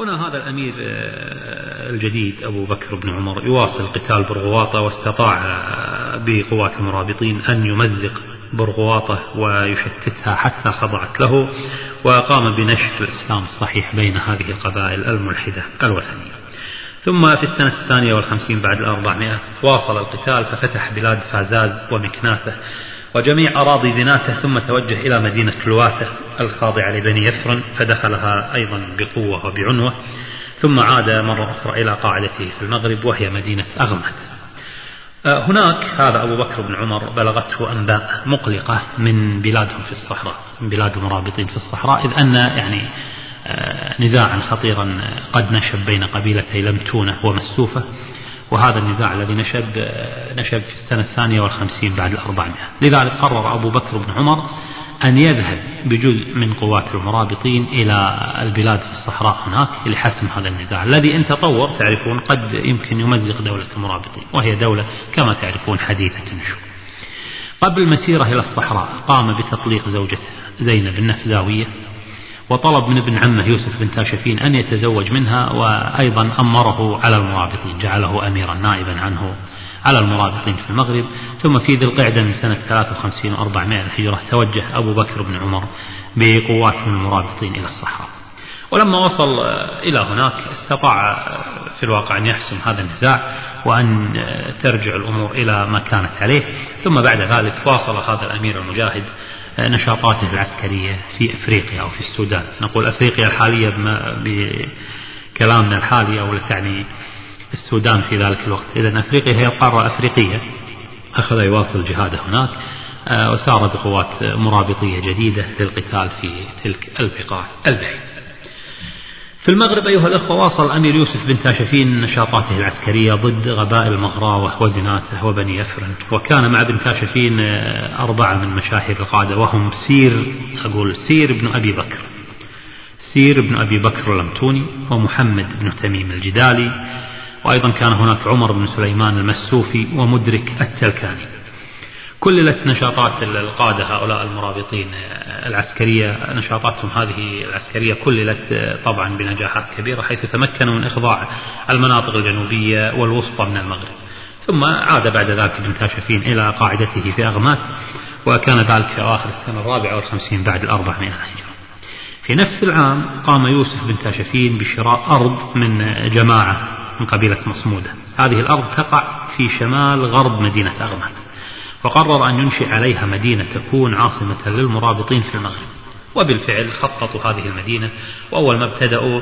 هنا هذا الأمير الجديد أبو بكر بن عمر يواصل قتال برغواطة واستطاع بقوات المرابطين أن يمزق برغواطة ويشتتها حتى خضعت له وقام بنشر الإسلام الصحيح بين هذه القبائل الملحدة الوثنية. ثم في السنة الثانية والخمسين بعد الأربعمائة واصل القتال ففتح بلاد فازاز ومكناسة وجميع أراضي زناته ثم توجه إلى مدينة كلواته الخاضعة لبني يثرن فدخلها أيضا بقوة وبعنوة ثم عاد مرة أخرى إلى قاعدته في المغرب وهي مدينة أغمت. آه، هناك هذا أبو بكر بن عمر بلغته أنباء مقلقة من بلادهم في الصحراء من بلاد المرابطين في الصحراء إذ أن يعني آه، نزاعا خطيرا قد نشب بين قبيلتي لمتونة ومسوفة. وهذا النزاع الذي نشب نشب في السنة الثانية والخمسين بعد الأربعمائة. لذلك قرر أبو بكر بن عمر أن يذهب بجزء من قوات المرابطين إلى البلاد في الصحراء هناك لحسم هذا النزاع الذي إن تطور تعرفون قد يمكن يمزق دولة المرابطين وهي دولة كما تعرفون حديثة النشوء قبل المسيرة إلى الصحراء قام بتطليق زوجته زينب النفزاوية وطلب من ابن عمه يوسف بن تاشفين أن يتزوج منها وأيضا أمره على المرابطين جعله أميرا نائبا عنه على المرابطين في المغرب. ثم في ذي القعدة من سنة 53 و400 الهجرة توجه أبو بكر بن عمر بقوات من المرابطين إلى الصحراء. ولما وصل إلى هناك استطاع في الواقع أن يحسم هذا النزاع وأن ترجع الأمور إلى ما كانت عليه. ثم بعد ذلك واصل هذا الأمير المجاهد نشاطاته العسكرية في أفريقيا أو في السودان. نقول أفريقيا الحالية بكلامنا الحالي أو تعني السودان في ذلك الوقت. إذا أفريقيا هي قارة أفريقية. أخذ يواصل جهاده هناك آه، وسار بقوات مرابطية جديدة للقتال في تلك البقاع البعيدة في المغرب أيها الأخوة واصل الأمير يوسف بن تاشفين نشاطاته العسكرية ضد غبائل المغراوة وزناته وبني يفرن وكان مع ابن تاشفين آه، أربعة من مشاهير القادة وهم سير أقول سير بن أبي بكر. سير بن أبي بكر اللمتوني ومحمد بن تميم الجدالي. وأيضا كان هناك عمر بن سليمان المسوفي ومدرك التلكاني. كللت نشاطات القادة هؤلاء المرابطين العسكرية نشاطاتهم هذه العسكرية كللت طبعا بنجاحات كبيرة حيث تمكنوا من إخضاع المناطق الجنوبية والوسطى من المغرب. ثم عاد بعد ذلك ابن تاشفين إلى قاعدته في أغمات وكان ذلك في أواخر السنة الرابعة والخمسين بعد الأربعمائة هجرة. في نفس العام قام يوسف بن تاشفين بشراء أرض من جماعة من قبيلة مصمودة. هذه الأرض تقع في شمال غرب مدينة أغمد وقرر أن ينشئ عليها مدينة تكون عاصمة للمرابطين في المغرب. وبالفعل خططوا هذه المدينة وأول ما ابتدأوا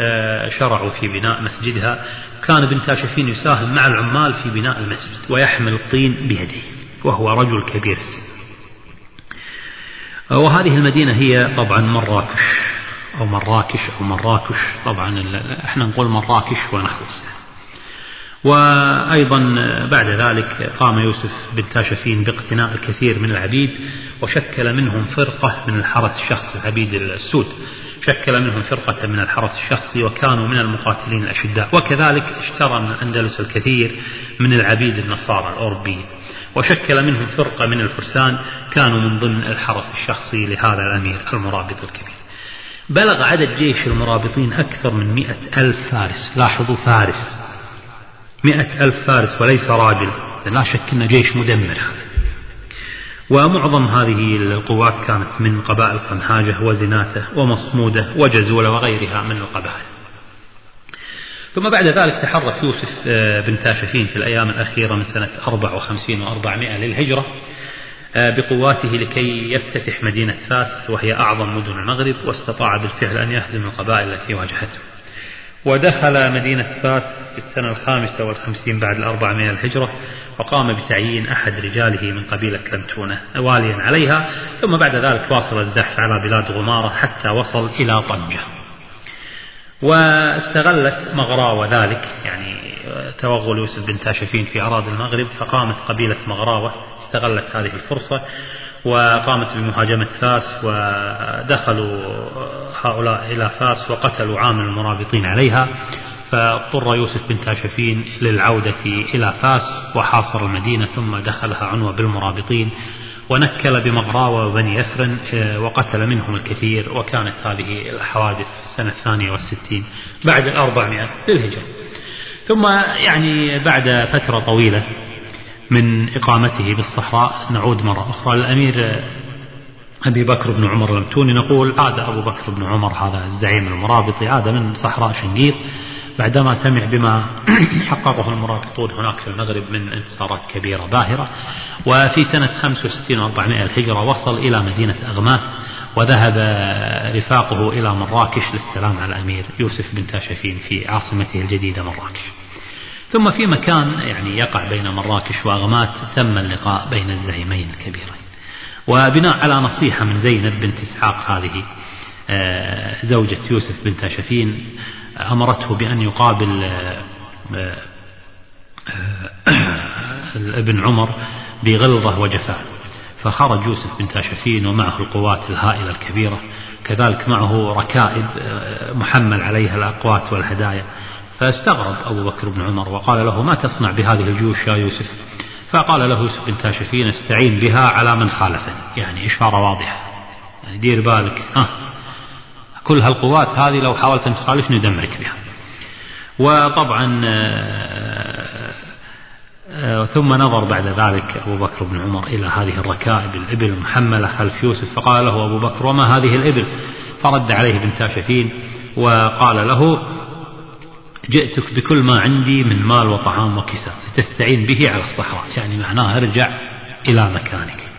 آه، شرعوا في بناء مسجدها. كان ابن تاشفين يساهم مع العمال في بناء المسجد ويحمل الطين بيديه وهو رجل كبير السن. وهذه المدينة هي طبعا مراكش أو مراكش أو مراكش. طبعا إحنا نقول مراكش ونخلص. وأيضا بعد ذلك قام يوسف بن تاشفين باقتناء الكثير من العبيد وشكل منهم فرقة من الحرس الشخصي العبيد السود. شكل منهم فرقة من الحرس الشخصي وكانوا من المقاتلين الأشداء. وكذلك اشترى من الأندلس الكثير من العبيد النصارى الأوروبيين. وشكل منهم فرقة من الفرسان كانوا من ضمن الحرس الشخصي لهذا الأمير المرابط الكبير. بلغ عدد جيش المرابطين أكثر من مئة ألف فارس. لاحظوا فارس. مئة ألف فارس وليس راجل. لا شك أن جيش مدمر. ومعظم هذه القوات كانت من قبائل صنهاجة وزناتة ومصمودة وجزولة وغيرها من القبائل. ثم بعد ذلك تحرك يوسف آه، بن تاشفين في الأيام الأخيرة من سنة 54 و400 للهجرة آه، بقواته لكي يفتتح مدينة فاس وهي أعظم مدن المغرب واستطاع بالفعل أن يهزم القبائل التي واجهته. ودخل مدينة فاس في السنة الخامسة والخمسين بعد الأربعمائة الهجرة وقام بتعيين أحد رجاله من قبيلة لمتونة واليا عليها ثم بعد ذلك واصل الزحف على بلاد غمارة حتى وصل إلى طنجة. واستغلت مغراوة ذلك يعني توغل يوسف بن تاشفين في أراضي المغرب فقامت قبيلة مغراوة استغلت هذه الفرصة وقامت بمهاجمة فاس ودخلوا هؤلاء إلى فاس وقتلوا عامل المرابطين عليها فاضطر يوسف بن تاشفين للعودة إلى فاس وحاصر المدينة ثم دخلها عنوة بالمرابطين ونكل بمغراوة وبني أفرن آه، وقتل منهم الكثير وكانت هذه الحوادث السنة الثانية والستين بعد الأربعمائة للهجرة. ثم يعني بعد فترة طويلة من إقامته بالصحراء نعود مرة أخرى. للأمير أبي بكر بن عمر المتوني نقول عاد أبو بكر بن عمر هذا الزعيم المرابطي عاد من صحراء شنقيط. بعدما سمع بما حققه المرابطون هناك في المغرب من انتصارات كبيرة باهرة وفي سنة 65 و400 الهجرة وصل إلى مدينة أغمات وذهب رفاقه إلى مراكش للسلام على الأمير يوسف بن تاشفين في عاصمته الجديدة مراكش. ثم في مكان يعني يقع بين مراكش وأغمات تم اللقاء بين الزعيمين الكبيرين. وبناء على نصيحة من زينب بنت إسحاق هذه آه، زوجة يوسف بن تاشفين أمرته بأن يقابل آه، آه، ابن عمر بغلظة وجفاء. فخرج يوسف بن تاشفين ومعه القوات الهائلة الكبيرة كذلك معه ركائب محمل عليها الأقوات والهدايا. فاستغرب أبو بكر بن عمر وقال له ما تصنع بهذه الجيوش يا يوسف؟ فقال له يوسف بن تاشفين استعين بها على من خالفني. يعني إشارة واضحة. يعني دير بالك. ها. كل هالقوات هذه لو حاولت أن تخالفني ندمرك بها. وطبعا آه، آه، ثم نظر بعد ذلك أبو بكر بن عمر إلى هذه الركائب الإبل المحملة خلف يوسف فقال له أبو بكر وما هذه الإبل؟ فرد عليه بن تاشفين وقال له جئتك بكل ما عندي من مال وطعام وكساء تستعين به على الصحراء. يعني معناه ارجع إلى مكانك.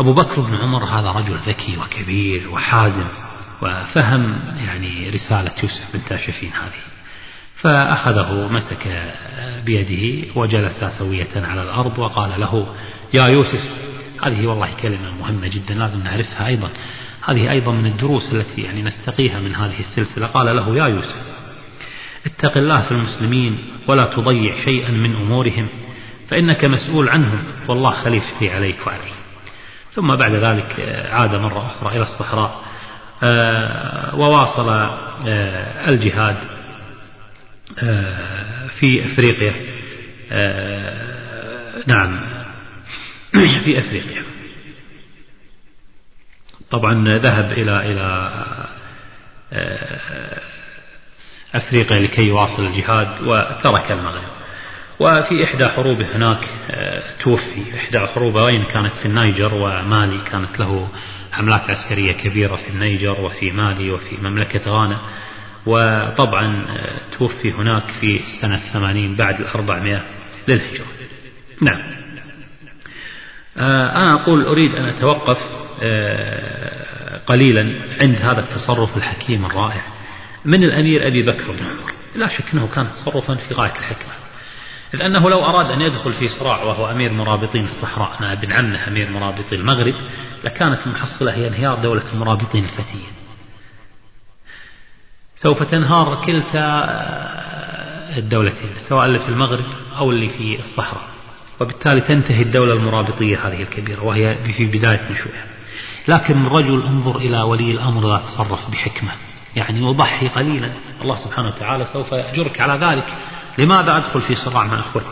أبو بكر بن عمر هذا رجل ذكي وكبير وحازم وفهم يعني رسالة يوسف بن تاشفين هذه. فأخذه مسك بيده وجلس سوية على الأرض وقال له يا يوسف هذه والله كلمة مهمة جدا لازم نعرفها أيضا. هذه أيضا من الدروس التي يعني نستقيها من هذه السلسلة. قال له يا يوسف اتق الله في المسلمين ولا تضيع شيئا من أمورهم فإنك مسؤول عنهم والله خليفتي عليك وعليه ثم بعد ذلك عاد مرة أخرى إلى الصحراء آه، وواصل آه، الجهاد آه، في أفريقيا نعم في أفريقيا. طبعا ذهب إلى إلى أفريقيا لكي يواصل الجهاد وترك المغرب. وفي إحدى حروبه هناك توفي. إحدى حروبه وين كانت في النيجر ومالي كانت له حملات عسكرية كبيرة في النيجر وفي مالي وفي مملكة غانا. وطبعا آه، توفي هناك في سنة الثمانين بعد الأربعمائة للهجرة. نعم. آه، أنا أقول أريد أن أتوقف آه، قليلا عند هذا التصرف الحكيم الرائع. من الأمير أبي بكر بن عمر لا شك أنه كان تصرفا في غاية الحكمة. إذ أنه لو أراد أن يدخل في صراع وهو أمير مرابطين الصحراء مع ابن عمه أمير مرابطي المغرب لكانت المحصلة هي انهيار دولة المرابطين الفتية. سوف تنهار كلتا الدولتين سواء اللي في المغرب أو اللي في الصحراء. وبالتالي تنتهي الدولة المرابطية هذه الكبيرة وهي في بداية نشوئها. لكن الرجل انظر إلى ولي الأمر لا تصرف بحكمة. يعني يضحي قليلا. الله سبحانه وتعالى سوف يأجرك على ذلك. لماذا أدخل في صراع مع أخوتي؟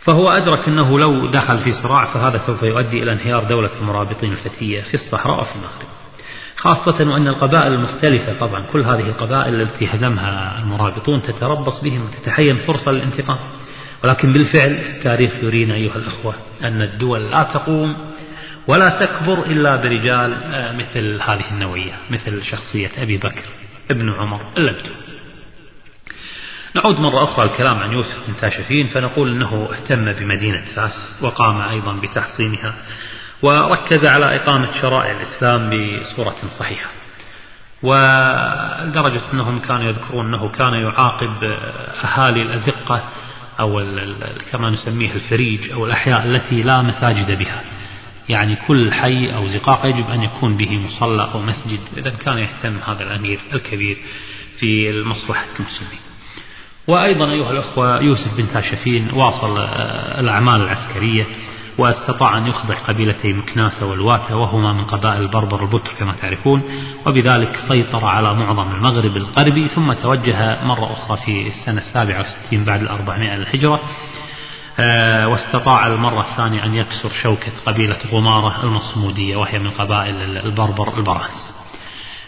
فهو أدرك أنه لو دخل في صراع فهذا سوف يؤدي إلى انهيار دولة المرابطين الفتية في الصحراء وفي المغرب. خاصة وأن القبائل المختلفة طبعا كل هذه القبائل التي هزمها المرابطون تتربص بهم وتتحين فرصة للانتقام. ولكن بالفعل التاريخ يرينا أيها الأخوة أن الدول لا تقوم ولا تكبر إلا برجال آه، مثل هذه النوعية مثل شخصية أبي بكر ابن عمر اللبتو نعود مرة أخرى الكلام عن يوسف بن تاشفين فنقول أنه اهتم بمدينة فاس وقام أيضا بتحصينها وركز على إقامة شرائع الإسلام بصورة صحيحة. ولدرجة أنهم كانوا يذكرون أنه كان يعاقب أهالي الأزقة أو كما نسميه الفريج أو الأحياء التي لا مساجد بها. يعني كل حي أو زقاق يجب أن يكون به مصلى أو مسجد إذا كان يهتم هذا الأمير الكبير في مصلحة المسلمين. وأيضا أيها الأخوة يوسف بن تاشفين واصل آه، الأعمال العسكرية واستطاع أن يخضع قبيلتي مكناسة والواتة وهما من قبائل البربر البتر كما تعرفون وبذلك سيطر على معظم المغرب الغربي ثم توجه مرة أخرى في السنة السابعة والستين بعد الأربعمائة للهجرة واستطاع المرة الثانية أن يكسر شوكة قبيلة غمارة المصمودية وهي من قبائل البربر البرانس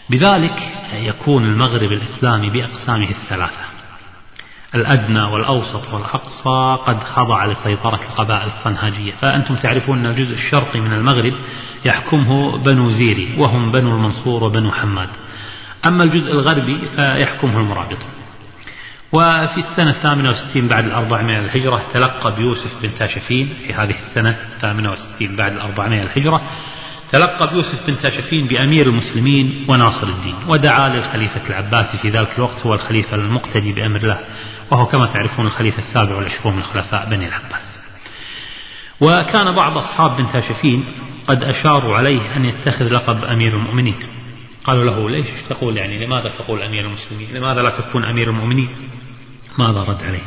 بذلك يكون المغرب الإسلامي بأقسامه الثلاثة. الأدنى والأوسط والأقصى قد خضع لسيطرة القبائل الصنهاجية. فأنتم تعرفون أن الجزء الشرقي من المغرب يحكمه بنو زيري وهم بنو المنصور وبنو حماد. أما الجزء الغربي فيحكمه المرابطون وفي السنة الثامنة وستين بعد الأربعمائة الهجرة تلقب يوسف بن تاشفين في هذه السنة الثامنة وستين بعد الأربعمائة الهجرة تلقب يوسف بن تاشفين بأمير المسلمين وناصر الدين ودعا للخليفة العباسي في ذلك الوقت هو الخليفة المقتدي بأمر الله وهو كما تعرفون الخليفة السابع والعشرون من خلفاء بني العباس. وكان بعض أصحاب بن تاشفين قد أشاروا عليه أن يتخذ لقب أمير المؤمنين. قالوا له ليش تقول يعني لماذا تقول أمير المسلمين؟ لماذا لا تكون أمير المؤمنين؟ ماذا رد عليه؟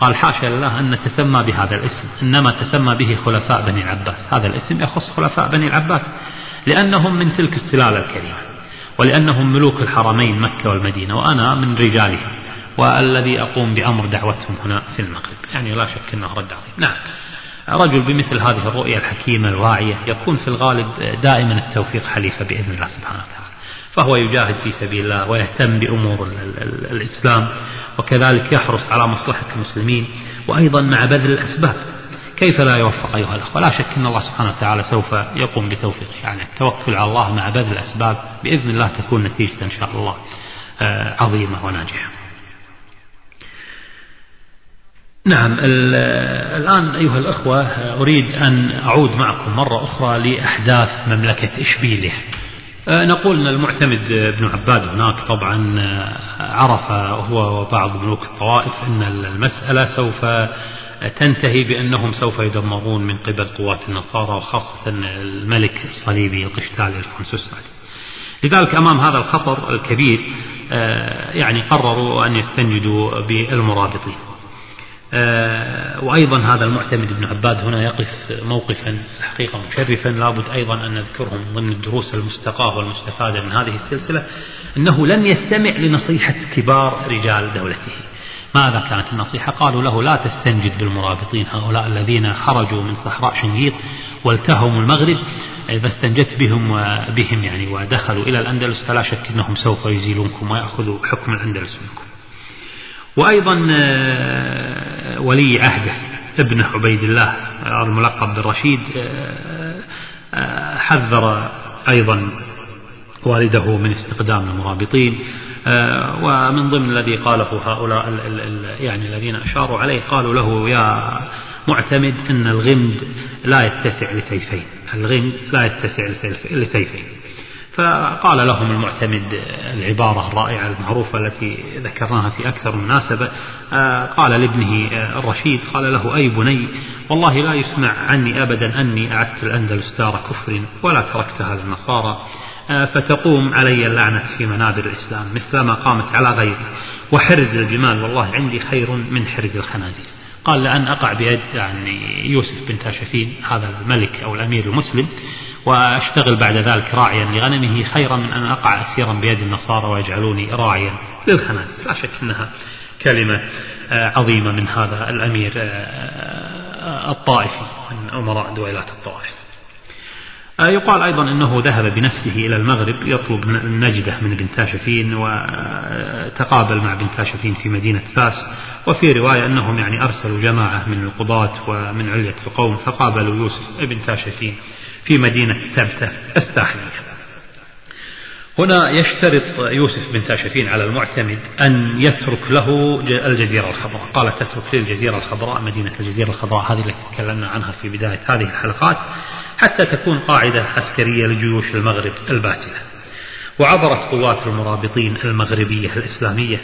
قال حاشا لله أن نتسمى بهذا الاسم إنما تسمى به خلفاء بني العباس. هذا الاسم يخص خلفاء بني العباس لأنهم من تلك السلالة الكريمة ولأنهم ملوك الحرمين مكة والمدينة وأنا من رجالهم والذي أقوم بأمر دعوتهم هنا في المغرب. يعني لا شك أنه رد عظيم نعم. رجل بمثل هذه الرؤية الحكيمة الواعية يكون في الغالب دائما التوفيق حليفة بإذن الله سبحانه وتعالى. فهو يجاهد في سبيل الله ويهتم بأمور الإسلام وكذلك يحرص على مصلحة المسلمين وأيضا مع بذل الأسباب. كيف لا يوفق أيها الأخوة؟ لا شك أن الله سبحانه وتعالى سوف يقوم بتوفيقه. يعني التوكل على الله مع بذل الأسباب بإذن الله تكون نتيجة إن شاء الله آه، عظيمة وناجحة. نعم الآن أيها الأخوة أريد أن أعود معكم مرة أخرى لأحداث مملكة إشبيلية. آه، نقول أن المعتمد بن عباد هناك طبعا آه، عرف هو وبعض ملوك الطوائف أن المسألة سوف تنتهي بأنهم سوف يدمرون من قبل قوات النصارى وخاصة الملك الصليبي القشتالي الفونسو السادس لذلك أمام هذا الخطر الكبير آه، يعني قرروا أن يستنجدوا بالمرابطين آه، وأيضا هذا المعتمد بن عباد هنا يقف موقفا الحقيقة مشرفا لابد أيضا أن نذكرهم ضمن الدروس المستقاة والمستفادة من هذه السلسلة أنه لم يستمع لنصيحة كبار رجال دولته. ماذا كانت النصيحة؟ قالوا له لا تستنجد بالمرابطين هؤلاء الذين خرجوا من صحراء شنقيط والتهموا المغرب. إذا استنجدت بهم بهم يعني ودخلوا إلى الأندلس. فلا شك أنهم سوف يزيلونكم ويأخذوا حكم الأندلس منكم. وأيضا آه، ولي عهده ابن عبيد الله الملقب بالرشيد آه، آه، حذر أيضا والده من استقدام المرابطين ومن ضمن الذي قاله هؤلاء يعني الذين أشاروا عليه قالوا له يا معتمد أن الغمد لا يتسع لسيفين الغمد لا يتسع لسيفين. فقال لهم المعتمد العبارة الرائعة المعروفة التي ذكرناها في أكثر من مناسبة آه، قال لابنه آه، الرشيد قال له أي بني والله لا يسمع عني أبدا أني أعدت الأندلس دار كفر ولا تركتها للنصارى آه، فتقوم علي اللعنة في منابر الإسلام مثلما قامت على غيري وحرز الجمال والله عندي خير من حرز الخنازير. قال لأن أقع بيد يعني يوسف بن تاشفين هذا الملك أو الأمير المسلم وأشتغل بعد ذلك راعيا لغنمه خيرا من أن أقع أسيرا بيد النصارى ويجعلوني راعيا للخنازير لا شك أنها كلمة آه، عظيمة من هذا الأمير آه، آه، الطائفي من أمراء دويلات الطوائف. يقال أيضا أنه ذهب بنفسه إلى المغرب يطلب من النجدة من بن تاشفين وتقابل مع بن تاشفين في مدينة فاس. وفي رواية أنهم يعني أرسلوا جماعة من القضاة ومن علية القوم فقابلوا يوسف بن تاشفين. في مدينة سبتة الساحلية هنا يشترط يوسف بن تاشفين على المعتمد أن يترك له الجزيرة الخضراء. قال تترك لي الجزيرة الخضراء مدينة الجزيرة الخضراء هذه التي تكلمنا عنها في بداية هذه الحلقات حتى تكون قاعدة عسكرية لجيوش المغرب الباسلة وعبرت قوات المرابطين المغربية الإسلامية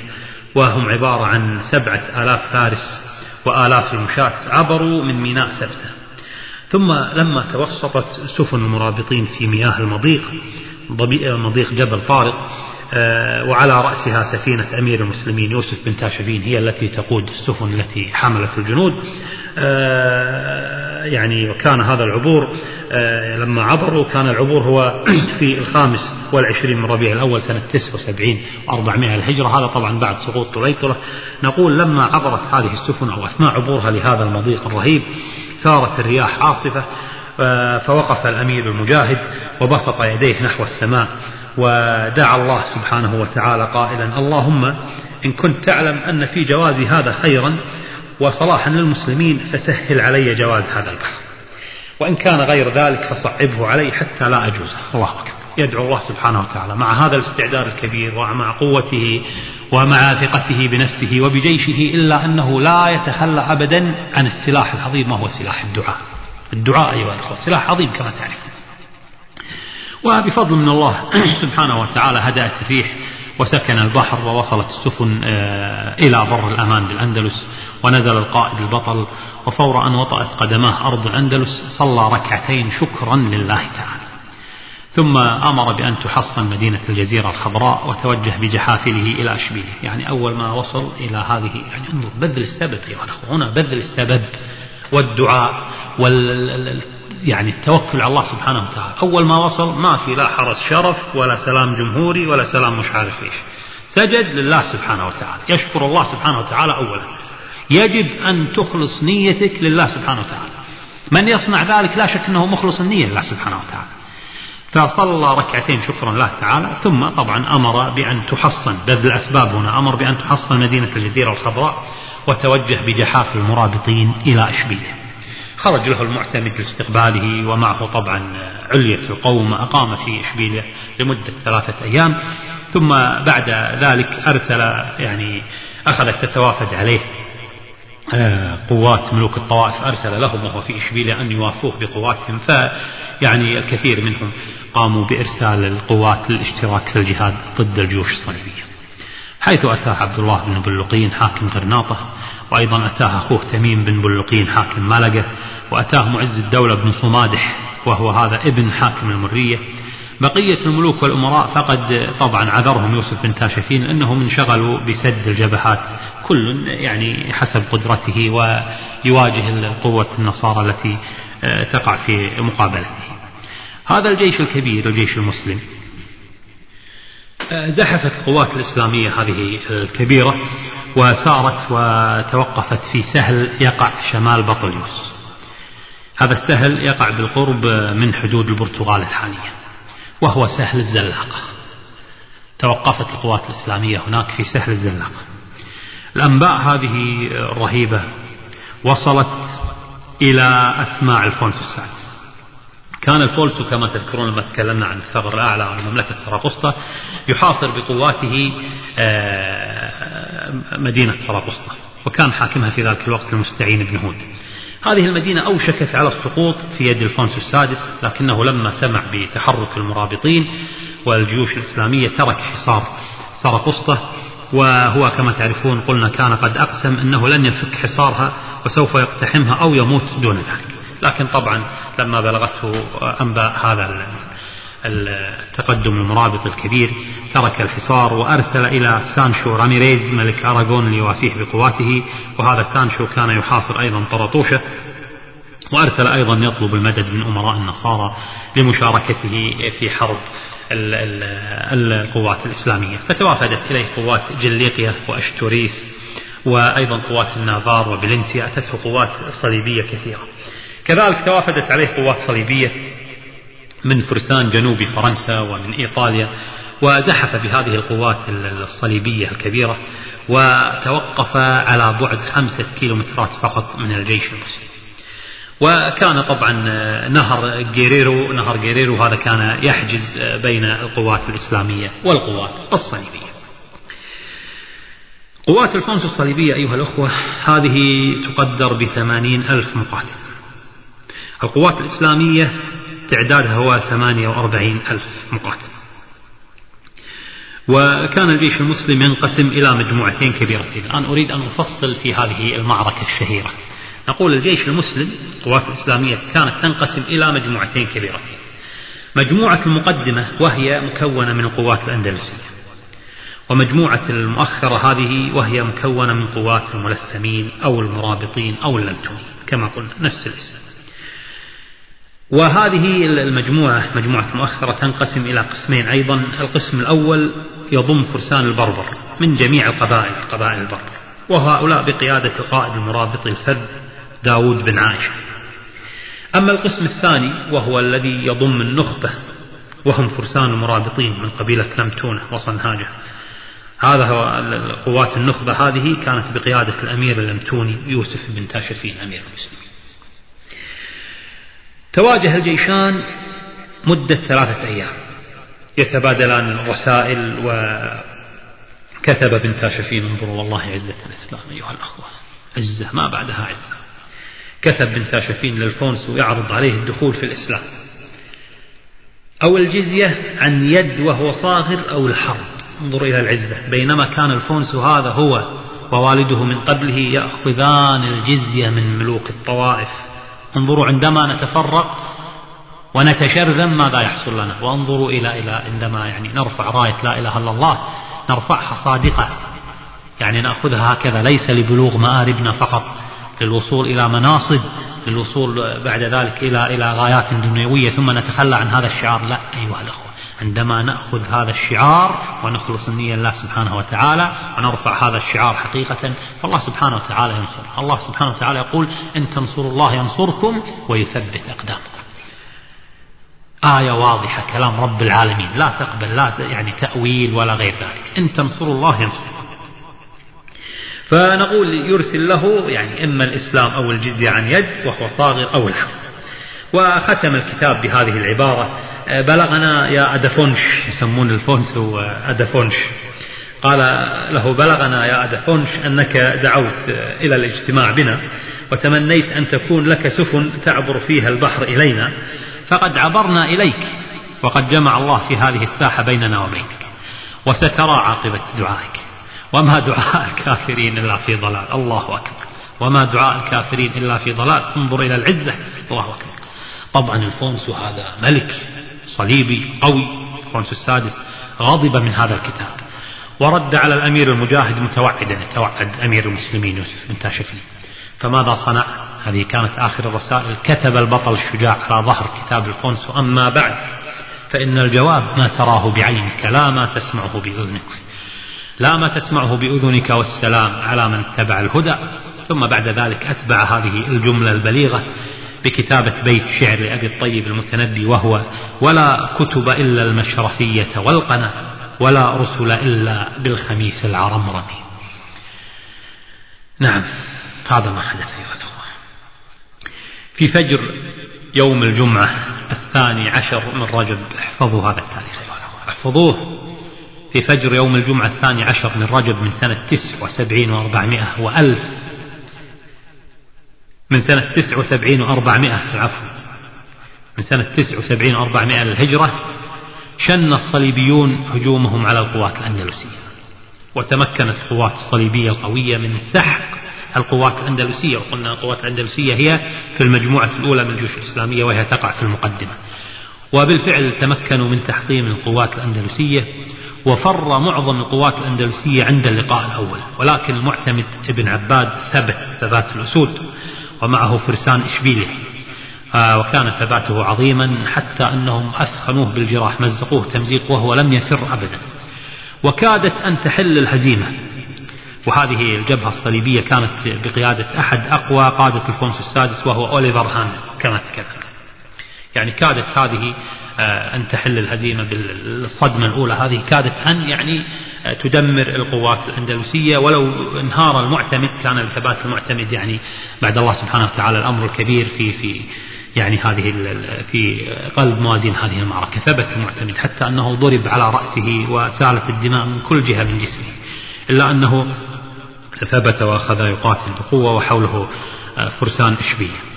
وهم عبارة عن سبعة آلاف فارس وآلاف المشاة عبروا من ميناء سبتة. ثم لما توسطت سفن المرابطين في مياه المضيق مضيق جبل طارق آه، وعلى رأسها سفينة أمير المسلمين يوسف بن تاشفين هي التي تقود السفن التي حملت الجنود. آه، يعني وكان هذا العبور آه، لما عبروا كان العبور هو في الخامس والعشرين من ربيع الأول سنة 79 و400 الهجرة. هذا طبعا بعد سقوط طليطلة نقول لما عبرت هذه السفن أو أثناء عبورها لهذا المضيق الرهيب ثارت الرياح عاصفة فوقف الأمير المجاهد وبسط يديه نحو السماء ودعا الله سبحانه وتعالى قائلا اللهم إن كنت تعلم أن في جوازي هذا خيرا وصلاحا للمسلمين فسهل علي جواز هذا البحر وإن كان غير ذلك فصعبه علي حتى لا أجوزه. الله أكبر. يدعو الله سبحانه وتعالى مع هذا الاستعداد الكبير ومع قوته ومع ثقته بنفسه وبجيشه إلا أنه لا يتخلى أبدا عن السلاح العظيم وهو سلاح الدعاء. الدعاء أيها الأخوة سلاح عظيم كما تعرفون وبفضل من الله سبحانه وتعالى هدأت الريح وسكن البحر ووصلت السفن آه، إلى بر الأمان بالأندلس ونزل القائد البطل وفور أن وطأت قدماه أرض الأندلس صلى ركعتين شكرا لله تعالى. ثم أمر بأن تحصن مدينة الجزيرة الخضراء وتوجه بجحافله إلى أشبيله. يعني أول ما وصل إلى هذه يعني انظر بذل السبب أيها الأخوة هنا بذل السبب والدعاء وال يعني التوكل على الله سبحانه وتعالى. أول ما وصل ما في لا حرس شرف ولا سلام جمهوري ولا سلام مش عارف إيش. سجد لله سبحانه وتعالى. يشكر الله سبحانه وتعالى أولا. يجب أن تخلص نيتك لله سبحانه وتعالى. من يصنع ذلك لا شك أنه مخلص النية لله سبحانه وتعالى. فصلى ركعتين شكرا الله تعالى ثم طبعا أمر بأن تحصن بذل الأسباب هنا أمر بأن تحصن مدينة الجزيرة الخضراء وتوجه بجحاف المرابطين إلى أشبيله. خرج له المعتمد لاستقباله ومعه طبعا علية القوم أقام في إشبيلية لمدة ثلاثة أيام ثم بعد ذلك أرسل يعني أخذت تتوافد عليه. قوات ملوك الطوائف أرسل لهم وهو في إشبيلية أن يوافوه بقواتهم فيعني الكثير منهم قاموا بإرسال القوات للاشتراك في الجهاد ضد الجيوش الصليبية. حيث أتاه عبد الله بن بلقين حاكم غرناطة وأيضا أتاه أخوه تميم بن بلقين حاكم ملقة وأتاه معز الدولة بن صمادح وهو هذا ابن حاكم المرية. بقية الملوك والأمراء فقد طبعا عذرهم يوسف بن تاشفين أنهم انشغلوا بسد الجبهات كل يعني حسب قدرته ويواجه القوة النصارى التي آه، تقع في مقابلته. هذا الجيش الكبير الجيش المسلم آه، زحفت القوات الإسلامية هذه الكبيرة وسارت وتوقفت في سهل يقع شمال بطليوس هذا السهل يقع بالقرب من حدود البرتغال الحالية وهو سهل الزلاقة توقفت القوات الإسلامية هناك في سهل الزلاقة الأنباء هذه الرهيبة وصلت إلى أسماع الفونس السادس كان الفونسو كما تذكرون لما تكلمنا عن الثغر الأعلى وعن مملكة سرقسطة يحاصر بقواته آه، مدينة سرقسطة وكان حاكمها في ذلك الوقت المستعين بن هود. هذه المدينة أوشكت على السقوط في يد الفونسو السادس لكنه لما سمع بتحرك المرابطين والجيوش الإسلامية ترك حصار سرقسطة وهو كما تعرفون قلنا كان قد أقسم أنه لن يفك حصارها وسوف يقتحمها أو يموت دون ذلك. لكن طبعا لما بلغته أنباء هذا التقدم المرابط الكبير ترك الحصار وأرسل إلى سانشو راميريز ملك أراغون ليوافيه بقواته وهذا سانشو كان يحاصر أيضا طرطوشة وأرسل أيضا يطلب المدد من أمراء النصارى لمشاركته في حرب. القوات الإسلامية. فتوافدت إليه قوات جليقية وأشتوريس وأيضا قوات النافار وبلنسيا أتته قوات صليبية كثيرة. كذلك توافدت عليه قوات صليبية من فرسان جنوب فرنسا ومن إيطاليا وزحف بهذه القوات الصليبية الكبيرة وتوقف على بعد خمسة كيلومترات فقط من الجيش المسلم وكان طبعا نهر جيريرو نهر جيريرو هذا كان يحجز بين القوات الإسلامية والقوات الصليبية. قوات الفونس الصليبية أيها الأخوة هذه تقدر بثمانين ألف مقاتل. القوات الإسلامية تعدادها هو ثمانية وأربعين ألف مقاتل. وكان الجيش المسلم ينقسم إلى مجموعتين كبيرتين. الآن أريد أن أفصل في هذه المعركة الشهيرة. نقول الجيش المسلم القوات الإسلامية كانت تنقسم إلى مجموعتين كبيرتين مجموعة المقدمة وهي مكونة من القوات الأندلسية. ومجموعة المؤخرة هذه وهي مكونة من قوات الملثمين أو المرابطين أو اللمتونين كما قلنا نفس الاسم. وهذه المجموعة مجموعة مؤخرة تنقسم إلى قسمين أيضا. القسم الأول يضم فرسان البربر من جميع القبائل قبائل البربر. وهؤلاء بقيادة القائد المرابط الفذ داود بن عائشة. أما القسم الثاني وهو الذي يضم النخبة وهم فرسان المرابطين من قبيلة لمتونة وصنهاجة. هذا هو قوات النخبة هذه كانت بقيادة الأمير اللمتوني يوسف بن تاشفين أمير المسلمين. تواجه الجيشان مدة ثلاثة أيام. يتبادلان الرسائل وكتب ابن تاشفين انظروا والله عزة الإسلام أيها الأخوة. عزة ما بعدها عزة. كتب بن تاشفين للفونسو يعرض عليه الدخول في الإسلام. أو الجزية عن يد وهو صاغر أو الحرب. انظر إلى العزة. بينما كان الفونسو هذا هو ووالده من قبله يأخذان الجزية من ملوك الطوائف. انظروا عندما نتفرق ونتشرذم ماذا يحصل لنا. وانظروا إلى إلى عندما يعني نرفع راية لا إله إلا الله نرفعها صادقة. يعني نأخذها هكذا ليس لبلوغ مآربنا فقط. للوصول إلى مناصب للوصول بعد ذلك إلى إلى غايات دنيوية ثم نتخلى عن هذا الشعار. لا أيها الأخوة عندما نأخذ هذا الشعار ونخلص النية لله سبحانه وتعالى ونرفع هذا الشعار حقيقة فالله سبحانه وتعالى ينصر. الله سبحانه وتعالى يقول إن تنصروا الله ينصركم ويثبت أقدامكم. آية واضحة كلام رب العالمين. لا تقبل لا يعني تأويل ولا غير ذلك. إن تنصروا الله ينصركم. فنقول يرسل له يعني إما الإسلام أو الجزية عن يد وهو صاغر أو الحق. وختم الكتاب بهذه العبارة. بلغنا يا أدفونش يسمون الفونس أدفونش قال له بلغنا يا أدفونش أنك دعوت إلى الاجتماع بنا وتمنيت أن تكون لك سفن تعبر فيها البحر إلينا فقد عبرنا إليك وقد جمع الله في هذه الساحة بيننا وبينك وسترى عاقبة دعائك. وما دعاء الكافرين إلا في ضلال. الله أكبر. وما دعاء الكافرين إلا في ضلال. انظر إلى العزة. الله أكبر. طبعا الفونسو هذا ملك صليبي قوي. الفونسو السادس غضب من هذا الكتاب. ورد على الأمير المجاهد متوعدا. يتوعد أمير المسلمين. يوسف بن تاشفين فماذا صنع؟ هذه كانت آخر الرسائل. كتب البطل الشجاع على ظهر كتاب الفونسو أما بعد فإن الجواب ما تراه بعينك لا ما تسمعه بأذنك. لا ما تسمعه بأذنك والسلام على من اتبع الهدى. ثم بعد ذلك أتبع هذه الجملة البليغة بكتابة بيت شعر لأبي الطيب المتنبي وهو ولا كتب إلا المشرفية والقنا ولا رسل إلا بالخميس العرمرمي. نعم هذا ما حدث أيها الأخوة. في فجر يوم الجمعة الثاني عشر من رجب احفظوا هذا التاريخ احفظوه. في فجر يوم الجمعة الثاني عشر من رجب من سنة تسع وسبعين وأربعمائة وألف. من سنة تسع وسبعين وأربعمائة العفو. من سنة تسع وسبعين وأربعمائة للهجرة شن الصليبيون هجومهم على القوات الأندلسية. وتمكنت القوات الصليبية القوية من سحق القوات الأندلسية. وقلنا القوات الأندلسية هي في المجموعة الأولى من الجيوش الإسلامية وهي تقع في المقدمة. وبالفعل تمكنوا من تحطيم القوات الأندلسية وفر معظم القوات الأندلسية عند اللقاء الأول ولكن المعتمد ابن عباد ثبت ثبات الأسود ومعه فرسان إشبيلية. آه وكان ثباته عظيما حتى أنهم أثخنوه بالجراح مزقوه تمزيق وهو لم يفر أبدا. وكادت أن تحل الهزيمة. وهذه الجبهة الصليبية كانت بقيادة أحد أقوى قادة الفونسو السادس وهو أوليفر هانز كما تكلم يعني كادت هذه آه، أن تحل الهزيمة بالصدمة الأولى. هذه كادت أن يعني آه، تدمر القوات الأندلسية. ولو انهار المعتمد كان لثبات المعتمد يعني بعد الله سبحانه وتعالى الأمر الكبير في في يعني هذه في قلب موازين هذه المعركة. ثبت المعتمد حتى أنه ضرب على رأسه وسالت الدماء من كل جهة من جسمه. إلا أنه ثبت وأخذ يقاتل بقوة وحوله آه، فرسان إشبيلية.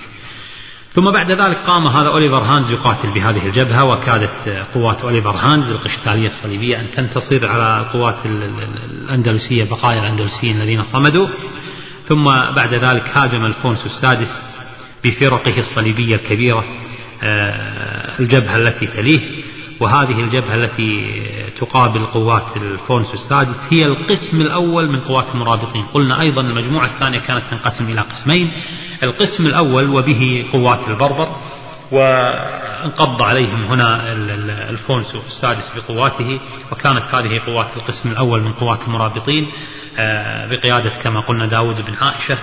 ثم بعد ذلك قام هذا أوليفر هانز يقاتل بهذه الجبهة وكادت قوات أوليفر هانز القشتالية الصليبية أن تنتصر على القوات الأندلسية بقايا الأندلسيين الذين صمدوا. ثم بعد ذلك هاجم الفونسو السادس بفرقه الصليبية الكبيرة آه، الجبهة التي تليه. وهذه الجبهة التي تقابل قوات الفونسو السادس هي القسم الأول من قوات المرابطين. قلنا أيضا المجموعة الثانية كانت تنقسم إلى قسمين. القسم الأول وبه قوات البربر وانقض عليهم هنا الفونسو السادس بقواته وكانت هذه قوات القسم الأول من قوات المرابطين آه، بقيادة كما قلنا داود بن عائشة.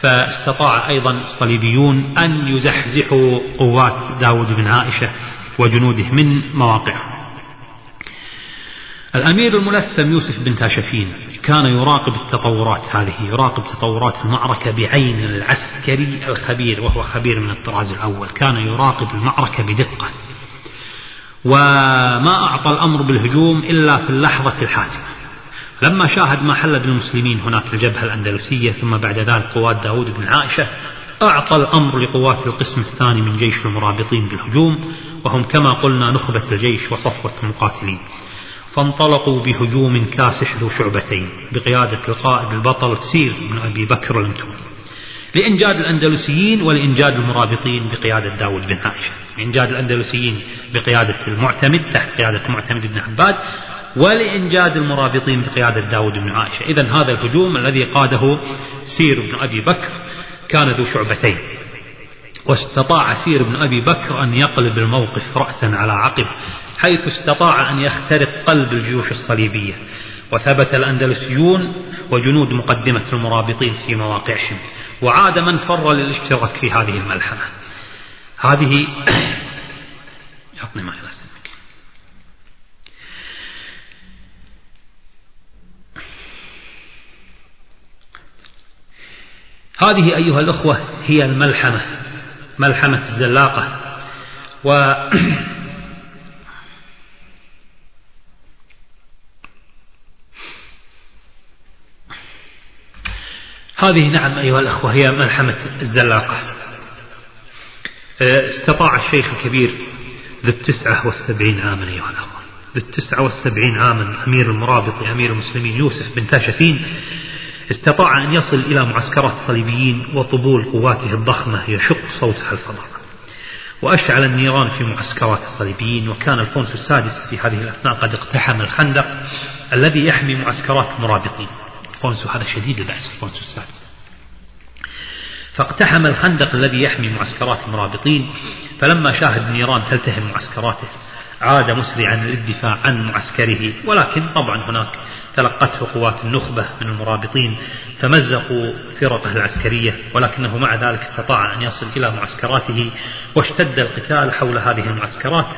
فاستطاع أيضا الصليبيون أن يزحزحوا قوات داود بن عائشة وجنوده من مواقعهم. الأمير الملثم يوسف بن تاشفين كان يراقب التطورات هذه يراقب تطورات المعركة بعين العسكري الخبير وهو خبير من الطراز الأول كان يراقب المعركة بدقة. وما أعطى الأمر بالهجوم إلا في اللحظة الحاسمة. لما شاهد ما حل بالمسلمين هناك الجبهة الأندلسية ثم بعد ذلك قوات داود بن عائشة أعطى الأمر لقوات القسم الثاني من جيش المرابطين بالهجوم وهم كما قلنا نخبة الجيش وصفوة المقاتلين. فانطلقوا بهجوم كاسح ذو شعبتين بقيادة القائد البطل سير بن أبي بكر الأمتوني لإنجاد الأندلسيين ولإنجاد المرابطين بقيادة داود بن عائشة إنجاد الأندلسيين بقيادة المعتمد تحت قيادة المعتمد بن عباد ولإنجاد المرابطين بقيادة داود بن عائشة. إذا هذا الهجوم الذي قاده سير بن أبي بكر كان ذو شعبتين. واستطاع سير بن أبي بكر أن يقلب الموقف رأسا على عقب حيث استطاع أن يخترق قلب الجيوش الصليبية وثبت الأندلسيون وجنود مقدمة المرابطين في مواقعهم وعاد من فر للاشتراك في هذه الملحمة. هذه يعطني معي هذه أيها الأخوة هي الملحمة ملحمة الزلاقة. و هذه نعم أيها الأخوة هي ملحمة الزلاقة. آه، استطاع الشيخ الكبير ذو التسعة والسبعين عاما أيها الأخوة. ذو التسعة والسبعين عاما أمير المرابط أمير المسلمين يوسف بن تاشفين استطاع أن يصل إلى معسكرات الصليبيين وطبول قواته الضخمة يشق صوتها الفضاء. وأشعل النيران في معسكرات الصليبيين وكان الفونس السادس في هذه الأثناء قد اقتحم الخندق الذي يحمي معسكرات المرابطين الفونسو هذا شديد البأس الفونسو السادس فاقتحم الخندق الذي يحمي معسكرات المرابطين فلما شاهد النيران تلتهم معسكراته عاد مسرعا للدفاع عن معسكره. ولكن طبعا هناك تلقته قوات النخبة من المرابطين فمزقوا فرقه العسكرية. ولكنه مع ذلك استطاع أن يصل إلى معسكراته واشتد القتال حول هذه المعسكرات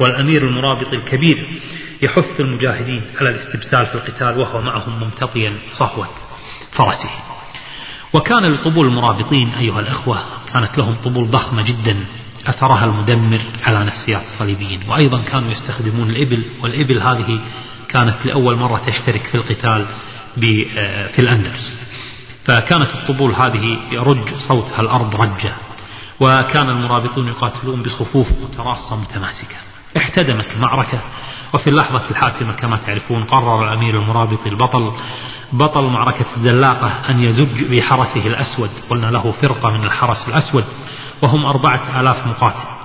والأمير المرابط الكبير. يحث المجاهدين على الاستبسال في القتال وهو معهم ممتطيا صهوة فرسه. وكان لطبول المرابطين أيها الأخوة كانت لهم طبول ضخمة جدا أثرها المدمر على نفسيات الصليبيين. وأيضا كانوا يستخدمون الإبل والإبل هذه كانت لأول مرة تشترك في القتال آه، في الأندلس. فكانت الطبول هذه يرج صوتها الأرض رجة وكان المرابطون يقاتلون بصفوف متراصة متماسكة. احتدمت المعركة وفي اللحظة الحاسمة كما تعرفون قرر الأمير المرابط البطل بطل معركة الزلاقة أن يزج بحرسه الأسود. قلنا له فرقة من الحرس الأسود وهم أربعة آلاف مقاتل.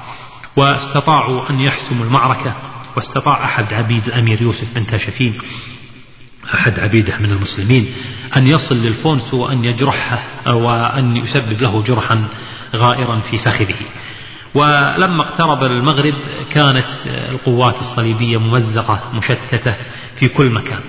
واستطاعوا أن يحسموا المعركة واستطاع أحد عبيد الأمير يوسف بن تاشفين أحد عبيده من المسلمين أن يصل للفونس وأن يجرحه وأن يسبب له جرحا غائرا في فخذه. ولما اقترب المغرب كانت القوات الصليبية ممزقة مشتتة في كل مكان.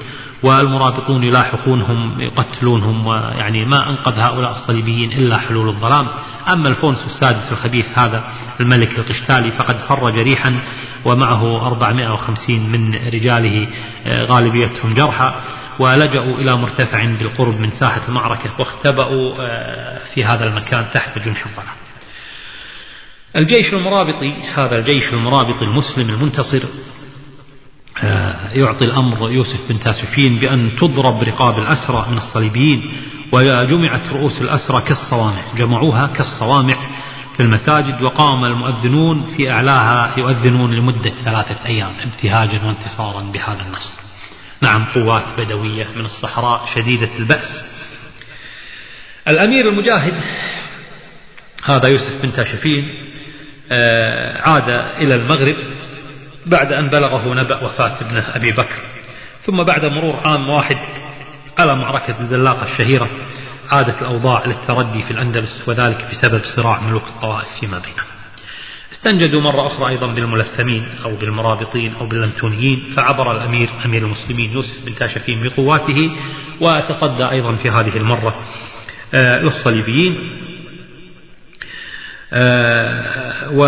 والمرابطون يلاحقونهم يقتلونهم ويعني ما أنقذ هؤلاء الصليبيين إلا حلول الظلام. أما الفونس السادس الخبيث هذا الملك القشتالي فقد فر جريحا ومعه 450 من رجاله آه، غالبيتهم جرحى ولجأوا إلى مرتفع بالقرب من ساحة المعركة واختبأوا آه، في هذا المكان تحت جنح الظلام. الجيش المرابطي هذا الجيش المرابطي المسلم المنتصر آه، يعطي الأمر يوسف بن تاسفين بأن تضرب رقاب الأسرى من الصليبيين وجمعت رؤوس الأسرى كالصوامع جمعوها كالصوامع في المساجد وقام المؤذنون في أعلاها يؤذنون لمدة ثلاثة أيام ابتهاجا وانتصارا بهذا النصر. نعم قوات بدوية من الصحراء شديدة البأس. الأمير المجاهد هذا يوسف بن تاشفين عاد إلى المغرب بعد أن بلغه نبأ وفاة ابنه أبي بكر. ثم بعد مرور عام واحد على معركة الزلاقة الشهيرة عادت الأوضاع للتردي في الأندلس وذلك بسبب صراع ملوك الطوائف فيما بينهم. استنجدوا مرة أخرى أيضا بالملثمين أو بالمرابطين أو باللمتونيين فعبر الأمير أمير المسلمين يوسف بن تاشفين بقواته وتصدى أيضا في هذه المرة آه، للصليبيين. آه، و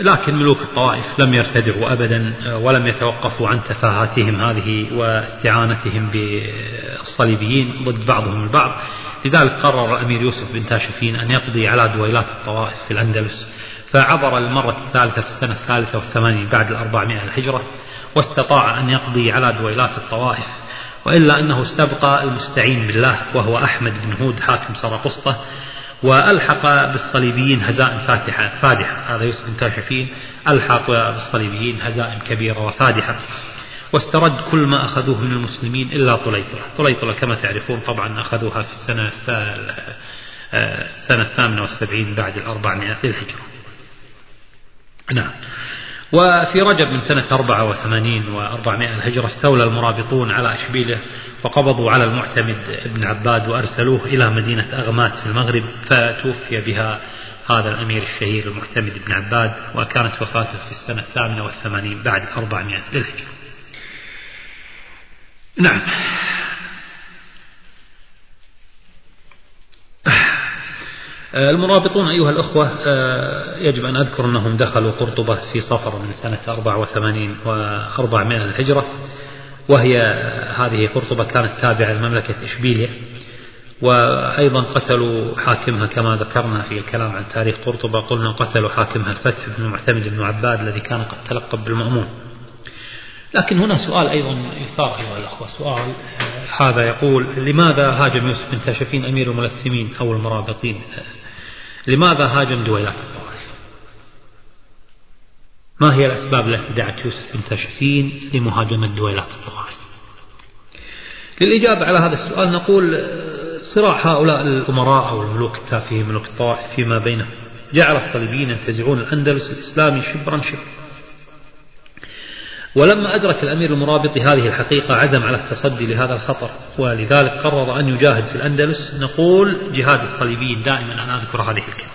لكن ملوك الطوائف لم يرتدعوا أبدا آه، ولم يتوقفوا عن تفاهاتهم هذه واستعانتهم بالصليبيين ضد بعضهم البعض. لذلك قرر الأمير يوسف بن تاشفين أن يقضي على دويلات الطوائف في الأندلس. فعبر المرة الثالثة في السنة الثالثة والثمانين بعد الأربعمائة الهجرة واستطاع أن يقضي على دويلات الطوائف. وإلا أنه استبقى المستعين بالله وهو أحمد بن هود حاكم سرقسطة. وألحق بالصليبيين هزائم فاتحة فادحة. هذا يوسف بن تاشفين ألحق بالصليبيين هزائم كبيرة وفادحة. واسترد كل ما أخذوه من المسلمين إلا طليطلة طليطلة كما تعرفون طبعا أخذوها في السنة السنة الثامنة والسبعين بعد الأربعمائة للهجرة. نعم. وفي رجب من سنة 84 و400 الهجرة استولى المرابطون على أشبيله وقبضوا على المعتمد ابن عباد وأرسلوه إلى مدينة أغمات في المغرب فتوفي بها هذا الأمير الشهير المعتمد ابن عباد وكانت وفاته في السنة الثامنة والثمانين بعد 400 للهجرة. نعم. المرابطون أيها الأخوة آه، يجب أن أذكر أنهم دخلوا قرطبة في صفر من سنة 84 و400 للهجرة وهي هذه قرطبة كانت تابعة لمملكة إشبيلية وأيضا قتلوا حاكمها كما ذكرنا في الكلام عن تاريخ قرطبة قلنا قتلوا حاكمها الفتح بن معتمد بن عباد الذي كان قد تلقب بالمأمون. لكن هنا سؤال أيضا يثار أيها الأخوة سؤال آه، هذا يقول لماذا هاجم يوسف بن تاشفين أمير الملثمين أو المرابطين؟ لماذا هاجم دويلات الطوائف ما هي الأسباب التي دعت يوسف بن تاشفين لمهاجمة دويلات الطوائف للإجابة على هذا السؤال نقول آه، صراع هؤلاء الأمراء أو الملوك التافهين ملوك الطوائف فيما بينهم. جعل الصليبيين ينتزعون الأندلس الإسلامي شبرا شبرا. ولما أدرك الأمير المرابط هذه الحقيقة عزم على التصدي لهذا الخطر ولذلك قرر أن يجاهد في الأندلس. نقول جهاد الصليبيين دائما أنا أذكر هذه الكلمة.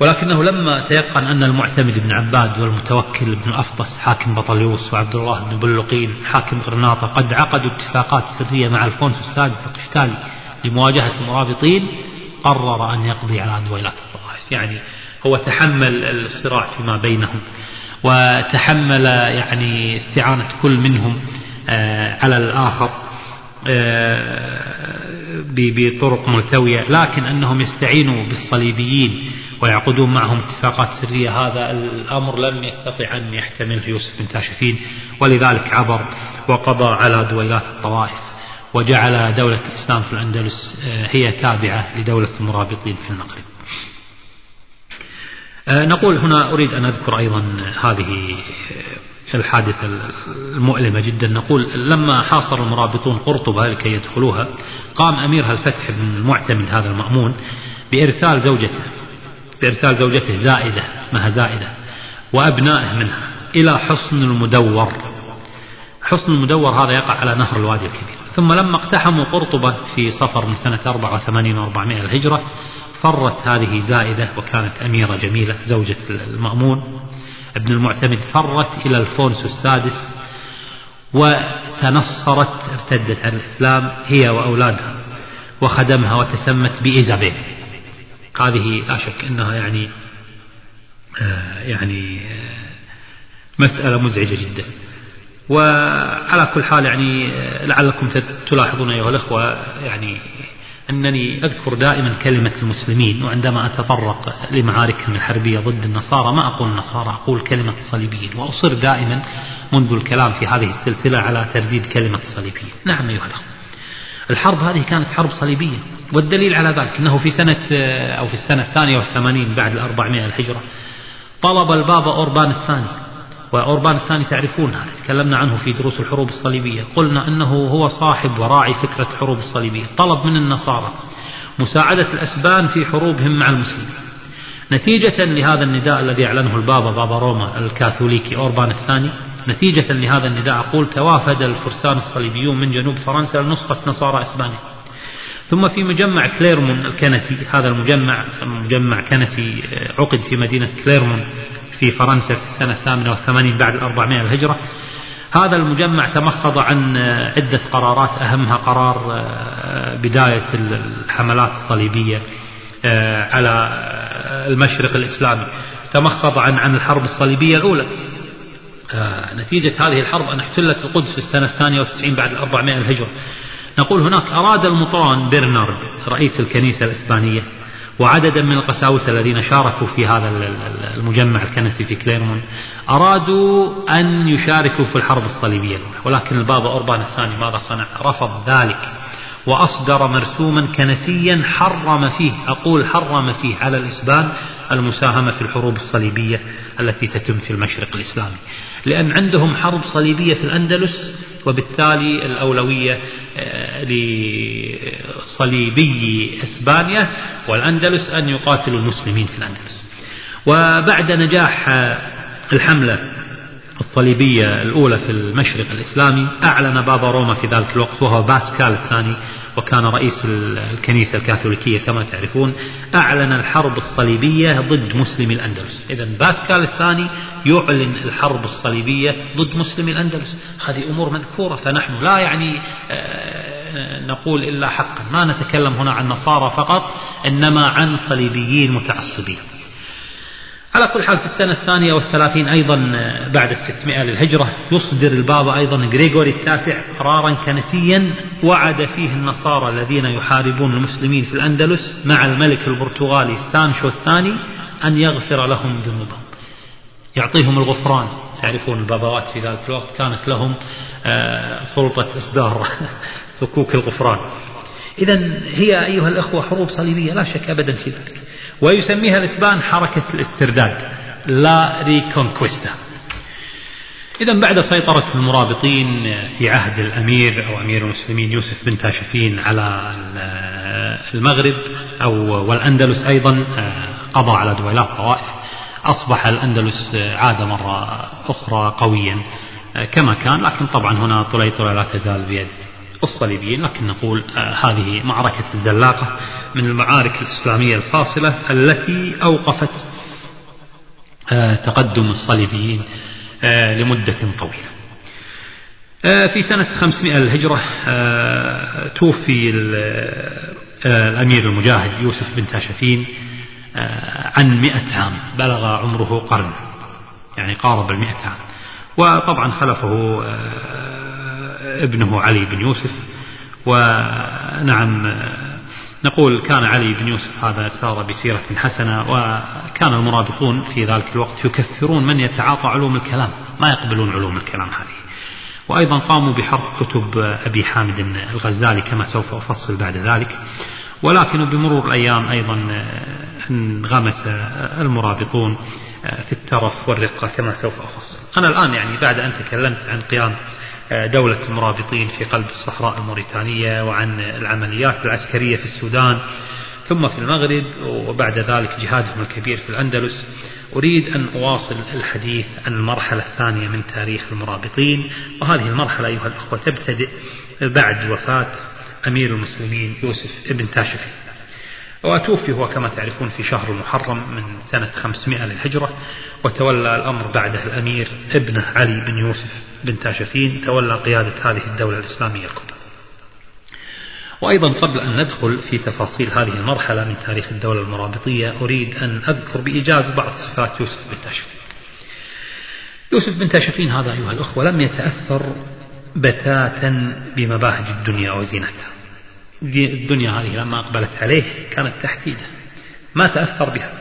ولكنه لما تيقن أن المعتمد بن عباد والمتوكل بن الأفطس حاكم بطليوس وعبد الله بن بلقين حاكم غرناطة قد عقدوا اتفاقات سرية مع الفونس السادس القشتالي لمواجهة المرابطين قرر أن يقضي على دويلات الطوائف يعني هو تحمل الصراع فيما بينهم. وتحمل يعني استعانة كل منهم آه، على الآخر آه، بطرق ملتوية. لكن أنهم يستعينوا بالصليبيين ويعقدون معهم اتفاقات سرية هذا الأمر لم يستطع أن يحتمله يوسف بن تاشفين. ولذلك عبر وقضى على دويلات الطوائف وجعل دولة الإسلام في الأندلس آه، هي تابعة لدولة المرابطين في المغرب. نقول هنا أريد أن أذكر أيضا هذه الحادثة المؤلمة جدا. نقول لما حاصر المرابطون قرطبة لكي يدخلوها قام أميرها الفتح بن المعتمد هذا المأمون بإرسال زوجته بإرسال زوجته زائدة اسمها زائدة وأبنائه منها إلى حصن المدور. حصن المدور هذا يقع على نهر الوادي الكبير. ثم لما اقتحموا قرطبة في صفر من سنة 84 و400 الهجرة فرت هذه زائدة وكانت أميرة جميلة زوجة المأمون. ابن المعتمد فرت إلى الفونس السادس وتنصرت ارتدت عن الإسلام هي وأولادها وخدمها وتسمت بإيزابيل. هذه لا شك أنها يعني آه يعني آه مسألة مزعجة جدا. وعلى كل حال يعني آه، لعلكم تلاحظون أيها الأخوة يعني أنني أذكر دائما كلمة المسلمين وعندما أتطرق لمعاركهم الحربية ضد النصارى ما أقول النصارى أقول كلمة الصليبيين وأصر دائما منذ الكلام في هذه السلسلة على ترديد كلمة الصليبيين نعم أيها الأخوة. الحرب هذه كانت حرب صليبية والدليل على ذلك أنه في سنة أو في السنة الثانية والثمانين بعد الأربعمائة الهجرة طلب البابا أوربان الثاني وأوربان الثاني تعرفون هذا تكلمنا عنه في دروس الحروب الصليبية. قلنا أنه هو صاحب وراعي فكرة الحروب الصليبية طلب من النصارى مساعدة الأسبان في حروبهم مع المسلمين. نتيجة لهذا النداء الذي أعلنه البابا بابا روما الكاثوليكي أوربان الثاني نتيجة لهذا النداء أقول توافد الفرسان الصليبيون من جنوب فرنسا لنصرة نصارى إسبانيا. ثم في مجمع كليرمون الكنسي هذا المجمع مجمع كنسي عقد في مدينة كليرمون. في فرنسا في السنة الثامنة والثمانين بعد الأربعمائة الهجرة. هذا المجمع تمخض عن عدة قرارات أهمها قرار بداية الحملات الصليبية على المشرق الإسلامي. تمخض عن عن الحرب الصليبية الأولى. نتيجة هذه الحرب أن احتلت القدس في السنة الثانية والتسعين بعد الأربعمائة الهجرة. نقول هناك أراد المطران برنارد رئيس الكنيسة الإسبانية وعددا من القساوسة الذين شاركوا في هذا المجمع الكنسي في كليرمون أرادوا أن يشاركوا في الحرب الصليبية. ولكن البابا أوربان الثاني ماذا صنع؟ رفض ذلك وأصدر مرسوما كنسيا حرم فيه أقول حرم فيه على الإسبان المساهمة في الحروب الصليبية التي تتم في المشرق الإسلامي. لأن عندهم حرب صليبية في الأندلس وبالتالي الأولوية آه، لصليبي إسبانيا والأندلس أن يقاتلوا المسلمين في الأندلس. وبعد نجاح آه، الحملة الصليبية الأولى في المشرق الإسلامي أعلن بابا روما في ذلك الوقت وهو باسكال الثاني وكان رئيس الكنيسة الكاثوليكية كما تعرفون أعلن الحرب الصليبية ضد مسلمي الأندلس. إذا باسكال الثاني يعلن الحرب الصليبية ضد مسلمي الأندلس. هذه أمور مذكورة فنحن لا يعني آه، نقول إلا حقا. ما نتكلم هنا عن نصارى فقط إنما عن صليبيين متعصبين. على كل حال في السنة الثانية والثلاثين أيضا بعد الستمائة للهجرة يصدر البابا أيضا غريغوري التاسع قرارا كنسيا وعد فيه النصارى الذين يحاربون المسلمين في الأندلس مع الملك البرتغالي سانشو الثاني أن يغفر لهم ذنوبهم. يعطيهم الغفران. تعرفون الباباوات في ذلك الوقت كانت لهم آه، سلطة إصدار صكوك الغفران. إذا هي أيها الأخوة حروب صليبية لا شك أبدا في ذلك. ويسميها الإسبان حركة الاسترداد la Reconquista. إذا بعد سيطرة المرابطين في عهد الأمير أو أمير المسلمين يوسف بن تاشفين على المغرب أو والأندلس أيضا قضى على دويلات طوائف أصبح الأندلس عاد مرة أخرى قويا كما كان لكن طبعا هنا طليطلة لا تزال بيد. الصليبيين لكن نقول آه، هذه معركة الزلاقة من المعارك الإسلامية الفاصلة التي أوقفت آه، تقدم الصليبيين آه، لمدة طويلة. في سنة 500 للهجرة توفي الأمير المجاهد يوسف بن تاشفين عن مئة عام بلغ عمره قرن يعني قارب المئة عام. وطبعا خلفه ابنه علي بن يوسف ونعم نقول كان علي بن يوسف هذا سار بسيرة حسنة وكان المرابطون في ذلك الوقت يكثرون من يتعاطى علوم الكلام ما يقبلون علوم الكلام هذه. وأيضا قاموا بحرق كتب أبي حامد الغزالي كما سوف أفصل بعد ذلك. ولكن بمرور الأيام أيضا انغمس المرابطون في الترف والرقة كما سوف أفصل. أنا الآن يعني بعد أن تكلمت عن قيام دولة المرابطين في قلب الصحراء الموريتانية وعن العمليات العسكرية في السودان ثم في المغرب وبعد ذلك جهادهم الكبير في الأندلس. أريد أن أواصل الحديث عن المرحلة الثانية من تاريخ المرابطين وهذه المرحلة أيها الأخوة تبتدئ بعد وفاة أمير المسلمين يوسف ابن تاشفي وتوفي هو كما تعرفون في شهر المحرم من سنة 500 للهجرة وتولى الأمر بعده الأمير ابنه علي بن يوسف بن تاشفين تولى قيادة هذه الدولة الإسلامية الكبرى. وأيضا قبل أن ندخل في تفاصيل هذه المرحلة من تاريخ الدولة المرابطية أريد أن أذكر بإيجاز بعض صفات يوسف بن تاشفين يوسف بن تاشفين هذا أيها الأخوة لم يتأثر بتاتا بمباهج الدنيا وزينتها. الدنيا هذه لما أقبلت عليه كانت تحديدا ما تأثر بها.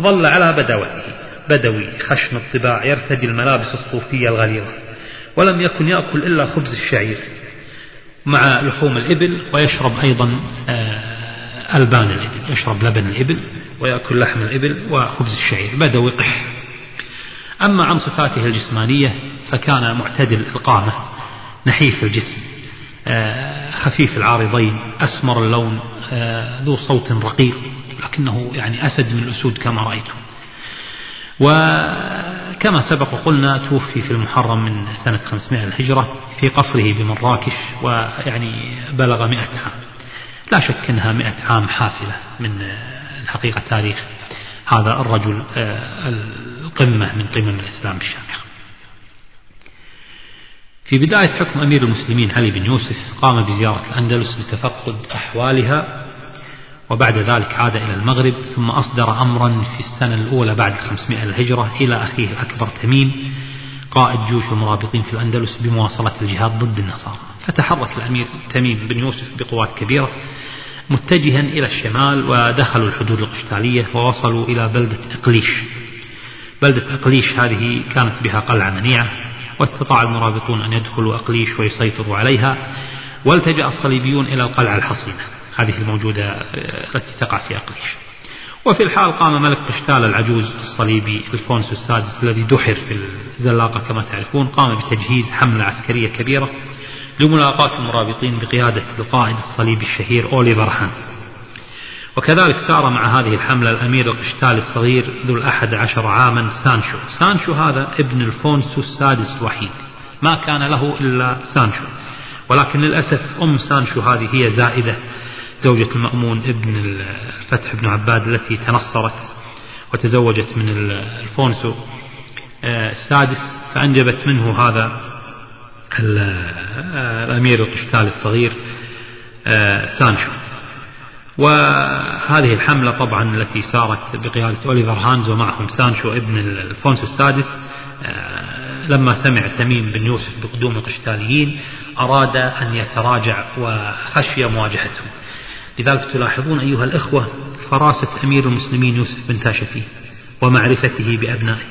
ظل على بدوته بدوي خشن الطباع يرتدي الملابس الصوفية الغليظة. ولم يكن يأكل إلا خبز الشعير مع لحوم الإبل ويشرب أيضا آه، ألبان الإبل. يشرب لبن الإبل ويأكل لحم الإبل وخبز الشعير. بدوي قح. أما عن صفاته الجسمانية فكان معتدل القامة نحيف الجسم. خفيف العارضين أسمر اللون آه، ذو صوت رقيق لكنه يعني أسد من الأسود كما رأيته وكما سبق قلنا توفي في المحرم من سنة 500 الهجرة في قصره بمراكش ويعني بلغ 100 عام. لا شك أنها مئة عام حافلة من الحقيقة تاريخ هذا الرجل القمة من قمم الإسلام الشامخة في بداية حكم أمير المسلمين علي بن يوسف قام بزيارة الأندلس لتفقد أحوالها وبعد ذلك عاد إلى المغرب ثم أصدر أمرا في السنة الأولى بعد 500 الهجرة إلى أخيه الأكبر تميم قائد جيوش المرابطين في الأندلس بمواصلة الجهاد ضد النصارى. فتحرك الأمير تميم بن يوسف بقوات كبيرة متجها إلى الشمال ودخلوا الحدود القشتالية ووصلوا إلى بلدة إقليش. بلدة إقليش هذه كانت بها قلعة منيعة. واستطاع المرابطون أن يدخلوا أقليش ويسيطروا عليها والتجأ الصليبيون إلى القلعة الحصينة هذه الموجودة آه، التي تقع في أقليش. وفي الحال قام ملك قشتال العجوز الصليبي ألفونسو السادس الذي دحر في الزلاقة كما تعرفون قام بتجهيز حملة عسكرية كبيرة لملاقاة المرابطين بقيادة القائد الصليبي الشهير أوليفر هانز. وكذلك سار مع هذه الحملة الأمير القشتالي الصغير ذو الأحد عشر عاما سانشو. سانشو هذا ابن الفونسو السادس الوحيد. ما كان له إلا سانشو. ولكن للأسف أم سانشو هذه هي زائدة زوجة المأمون ابن الفتح بن عباد التي تنصرت وتزوجت من الفونسو. آه، السادس فأنجبت منه هذا آه، الأمير القشتالي الصغير آه، سانشو. وهذه الحملة طبعا التي سارت بقيادة أوليفر هانز ومعهم سانشو ابن الفونسو السادس آه، لما سمع تميم بن يوسف بقدوم القشتاليين أراد أن يتراجع وخشي مواجهتهم. لذلك تلاحظون أيها الإخوة فراسة أمير المسلمين يوسف بن تاشفي ومعرفته بأبنائه.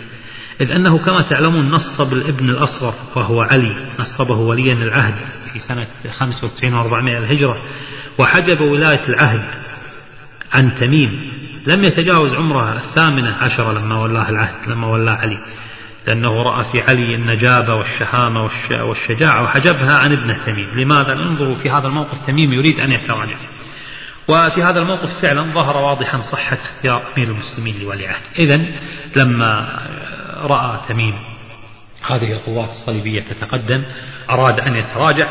إذ أنه كما تعلمون نصب الابن الأصغر وهو علي نصبه وليا العهد في سنة 95 و400 الهجرة وحجب ولاية العهد عن تميم. لم يتجاوز عمره الثامنة عشرة لما ولاه العهد لما ولاه علي لأنه رأى في علي النجابة والشهامة والشجاعة وحجبها عن ابنه تميم. لماذا؟ انظروا في هذا الموقف. تميم يريد أن يتراجع وفي هذا الموقف فعلا ظهر واضحا صحة اختيار أمير المسلمين لولي عهد. إذا لما رأى تميم. هذه القوات الصليبية تتقدم أراد أن يتراجع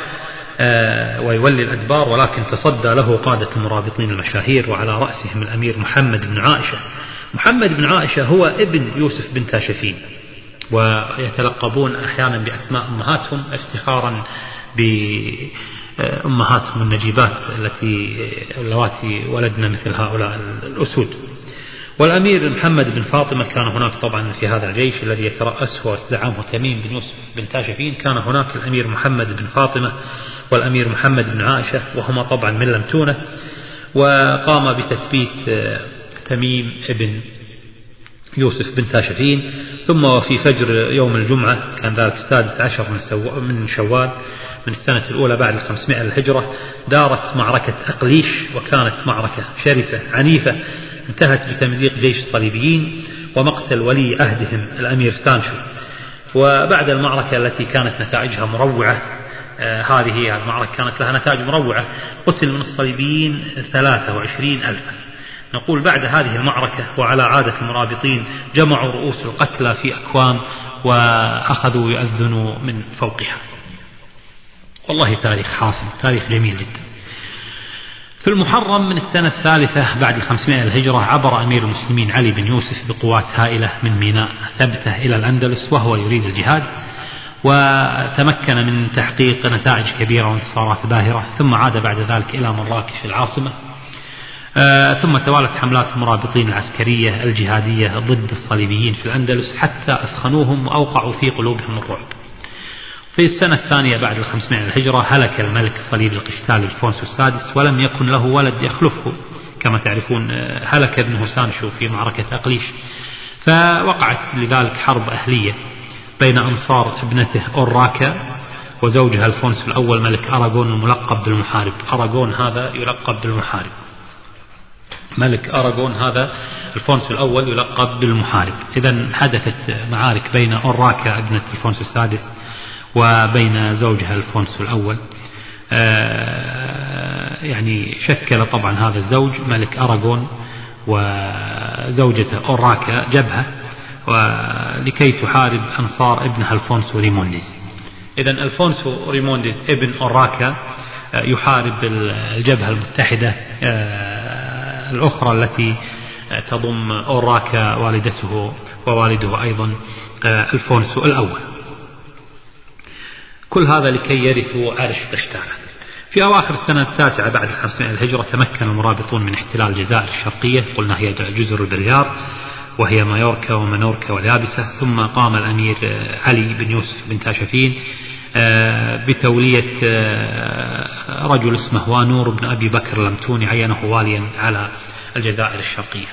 آه، ويولي الأدبار ولكن تصدى له قادة المرابطين المشاهير وعلى رأسهم الأمير محمد بن عائشة. محمد بن عائشة هو ابن يوسف بن تاشفين ويتلقبون أحيانا بأسماء أمهاتهم افتخارا بأمهاتهم النجيبات التي اللواتي ولدنا مثل هؤلاء الأسود. والأمير محمد بن فاطمة كان هناك طبعا في هذا الجيش الذي يترأسه وزعامه تميم بن يوسف بن تاشفين كان هناك الأمير محمد بن فاطمة والأمير محمد بن عائشة وهما طبعا من لمتونة وقام بتثبيت آه، تميم بن يوسف بن تاشفين ثم وفي فجر يوم الجمعة كان ذلك السادس عشر من, من شوال من السنة الأولى بعد الخمسمائة الهجرة دارت معركة أقليش وكانت معركة شرسة عنيفة. انتهت بتمزيق جيش الصليبيين ومقتل ولي عهدهم الأمير سانشو وبعد المعركة التي كانت نتائجها مروعة آه هذه المعركة كانت لها نتائج مروعة قتل من الصليبيين 23 ألفا. نقول بعد هذه المعركة وعلى عادة المرابطين جمعوا رؤوس القتلى في أكوام وأخذوا يؤذنوا من فوقها. والله تاريخ حافل تاريخ جميل جدا. في المحرم من السنة الثالثة بعد الخمسمائة الهجرة عبر أمير المسلمين علي بن يوسف بقوات هائلة من ميناء ثبتة إلى الأندلس وهو يريد الجهاد وتمكن من تحقيق نتائج كبيرة وانتصارات باهرة ثم عاد بعد ذلك إلى مراكش العاصمة آه ثم توالت حملات المرابطين العسكرية الجهادية ضد الصليبيين في الأندلس حتى أثخنوهم وأوقعوا في قلوبهم الرعب. في السنة الثانية بعد الخمسمائة الهجرة هلك الملك الصليبي القشتالي الفونسو السادس ولم يكن له ولد يخلفه. كما تعرفون آه، هلك ابنه سانشو في معركة أقليش. فوقعت لذلك حرب أهلية بين أنصار ابنته أوراكا وزوجها الفونسو الأول ملك أراغون الملقب بالمحارب أراغون هذا يلقب بالمحارب ملك أراغون هذا الفونسو الأول يلقب بالمحارب إذا حدثت معارك بين أوراكا ابنة الفونسو السادس وبين زوجها الفونسو الأول. آه، يعني شكل طبعا هذا الزوج ملك أراغون وزوجته أوراكا جبهة ولكي تحارب أنصار ابنها الفونسو ريمونديز. إذا الفونسو ريمونديز ابن أوراكا يحارب الجبهة المتحدة الأخرى التي تضم أوراكا والدته ووالده أيضا الفونسو الأول. كل هذا لكي يرثوا عرش قشتالة في أواخر السنة التاسعة بعد الخمسمائة الهجرة تمكن المرابطون من احتلال الجزائر الشرقية. قلنا هي جزر البليار وهي مايوركا ومنوركا واليابسة. ثم قام الأمير علي بن يوسف بن تاشفين آه، بتولية آه، رجل اسمه وانور بن أبي بكر اللمتوني عينه واليا على الجزائر الشرقية.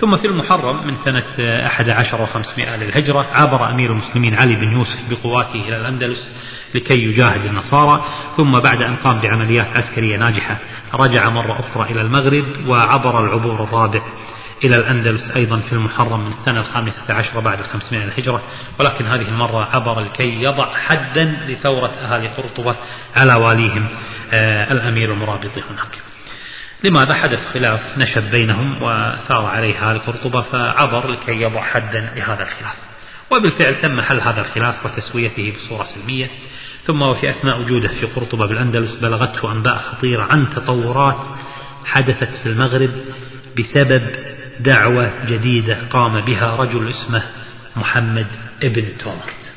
ثم في المحرم من سنة 11 و500 للهجرة عبر أمير المسلمين علي بن يوسف بقواته إلى الأندلس. لكي يجاهد النصارى ثم بعد أن قام بعمليات عسكرية ناجحة رجع مرة أخرى إلى المغرب وعبر العبور الرابع إلى الأندلس أيضا في المحرم من السنة الخامسة عشرة بعد الخمسمائة الهجرة ولكن هذه المرة عبر لكي يضع حدا لثورة أهالي قرطبة على واليهم آه، الأمير المرابط هناك. لماذا حدث خلاف نشب بينهم وثار عليه أهالي قرطبة فعبر لكي يضع حدا لهذا الخلاف؟ وبالفعل تم حل هذا الخلاف وتسويته بصورة سلمية ثم وفي أثناء وجوده في قرطبة بالأندلس بلغته أنباء خطيرة عن تطورات حدثت في المغرب بسبب دعوة جديدة قام بها رجل اسمه محمد ابن تومرت.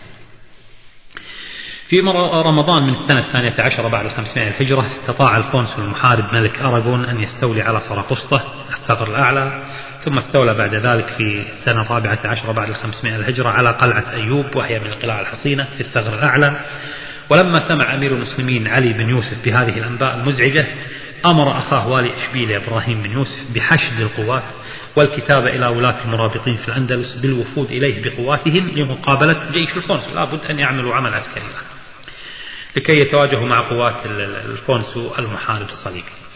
في رمضان من السنة الثانية عشرة بعد الخمسمائة الهجرة استطاع الفونسو المحارب ملك أراغون أن يستولي على سراقسطة الثغر الأعلى ثم استولى بعد ذلك في السنة الرابعة عشرة بعد الخمسمائة الهجرة على قلعة أيوب وهي من القلاع الحصينة في الثغر الأعلى. ولما سمع أمير المسلمين علي بن يوسف بهذه الأنباء المزعجة أمر أخاه والي إشبيلية إبراهيم بن يوسف بحشد القوات والكتابة إلى ولاة المرابطين في الأندلس بالوفود إليه بقواتهم لمقابلة جيش الفونسو لابد أن يعملوا عمل عسكري. لكي يتواجهوا مع قوات الفونسو المحارب الصليبي.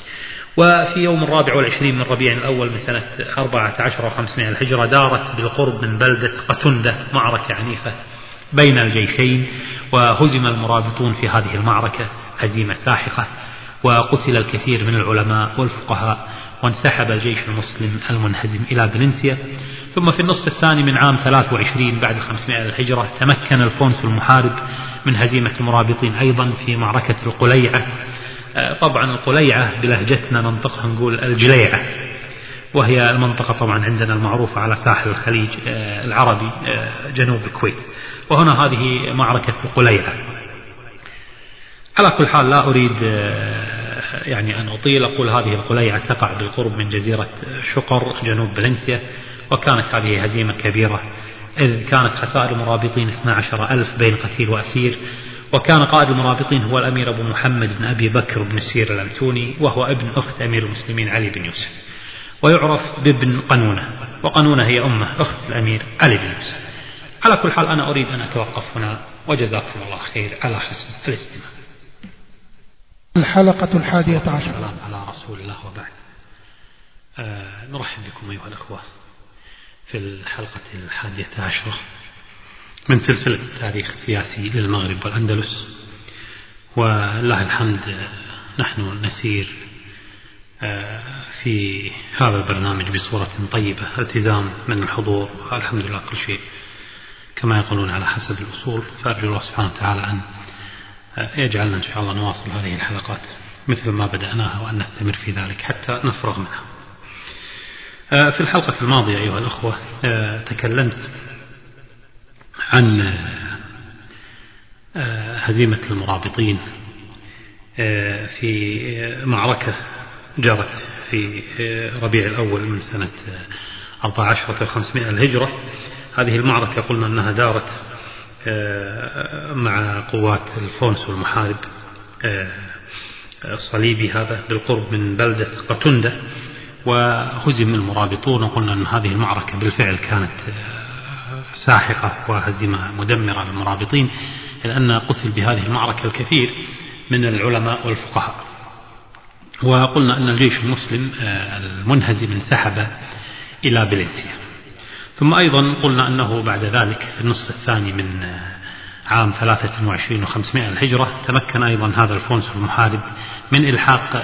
وفي يوم الرابع والعشرين من ربيع الأول من سنة أربعة عشر وخمسمائة الهجرة دارت بالقرب من بلدة قتندة معركة عنيفة بين الجيشين وهزم المرابطون في هذه المعركة هزيمة ساحقة وقتل الكثير من العلماء والفقهاء وانسحب الجيش المسلم المنهزم إلى فالنسيا ثم في النصف الثاني من عام 23 بعد 500 الهجرة تمكن الفونسو المحارب من هزيمة المرابطين أيضا في معركة القليعة. طبعا القليعة بلهجتنا ننطقها نقول الجليعة وهي المنطقة طبعا عندنا المعروفة على ساحل الخليج آه، العربي آه، جنوب الكويت وهنا هذه معركة القليعة. على كل حال لا أريد يعني أن أطيل أقول هذه القليعة تقع بالقرب من جزيرة شقر جنوب فالنسيا وكانت هذه هزيمة كبيرة إذ كانت خسائر المرابطين 12 ألف بين قتيل وأسير وكان قائد المرابطين هو الأمير أبو محمد بن أبي بكر بن سير الأمتوني وهو ابن أخت أمير المسلمين علي بن يوسف ويعرف بابن قنونة وقنونة هي أمه أخت الأمير علي بن يوسف. على كل حال أنا أريد أن أتوقف هنا وجزاكم الله خير على حسن الاستماع. الحلقة الحادية عشر. السلام على رسول الله وبعد. آه نرحب بكم أيها الأخوة في الحلقة الحادية عشرة من سلسلة التاريخ السياسي للمغرب والأندلس. ولله الحمد نحن نسير آه، في هذا البرنامج بصورة طيبة التزام من الحضور الحمد لله كل شيء كما يقولون على حسب الأصول. فأرجو الله سبحانه وتعالى أن يجعلنا إن شاء الله نواصل هذه الحلقات مثل ما بدأناها وأن نستمر في ذلك حتى نفرغ منها. آه، في الحلقة الماضية أيها الأخوة آه، تكلمت عن آه، هزيمة المرابطين في معركة جرت في ربيع الأول من سنة 14 500 الهجرة. هذه المعركة قلنا أنها دارت مع قوات الفونس والمحارب الصليبي هذا بالقرب من بلدة قتندة وهزم المرابطون. وقلنا أن هذه المعركة بالفعل كانت آه، ساحقة وهزيمة مدمرة للمرابطين لأن قتل بهذه المعركة الكثير من العلماء والفقهاء. وقلنا أن الجيش المسلم آه، المنهزم انسحب إلى بلنسيا ثم أيضا قلنا أنه بعد ذلك في النصف الثاني من آه، عام 23 و500 الهجرة تمكن أيضا هذا الفونس المحارب من إلحاق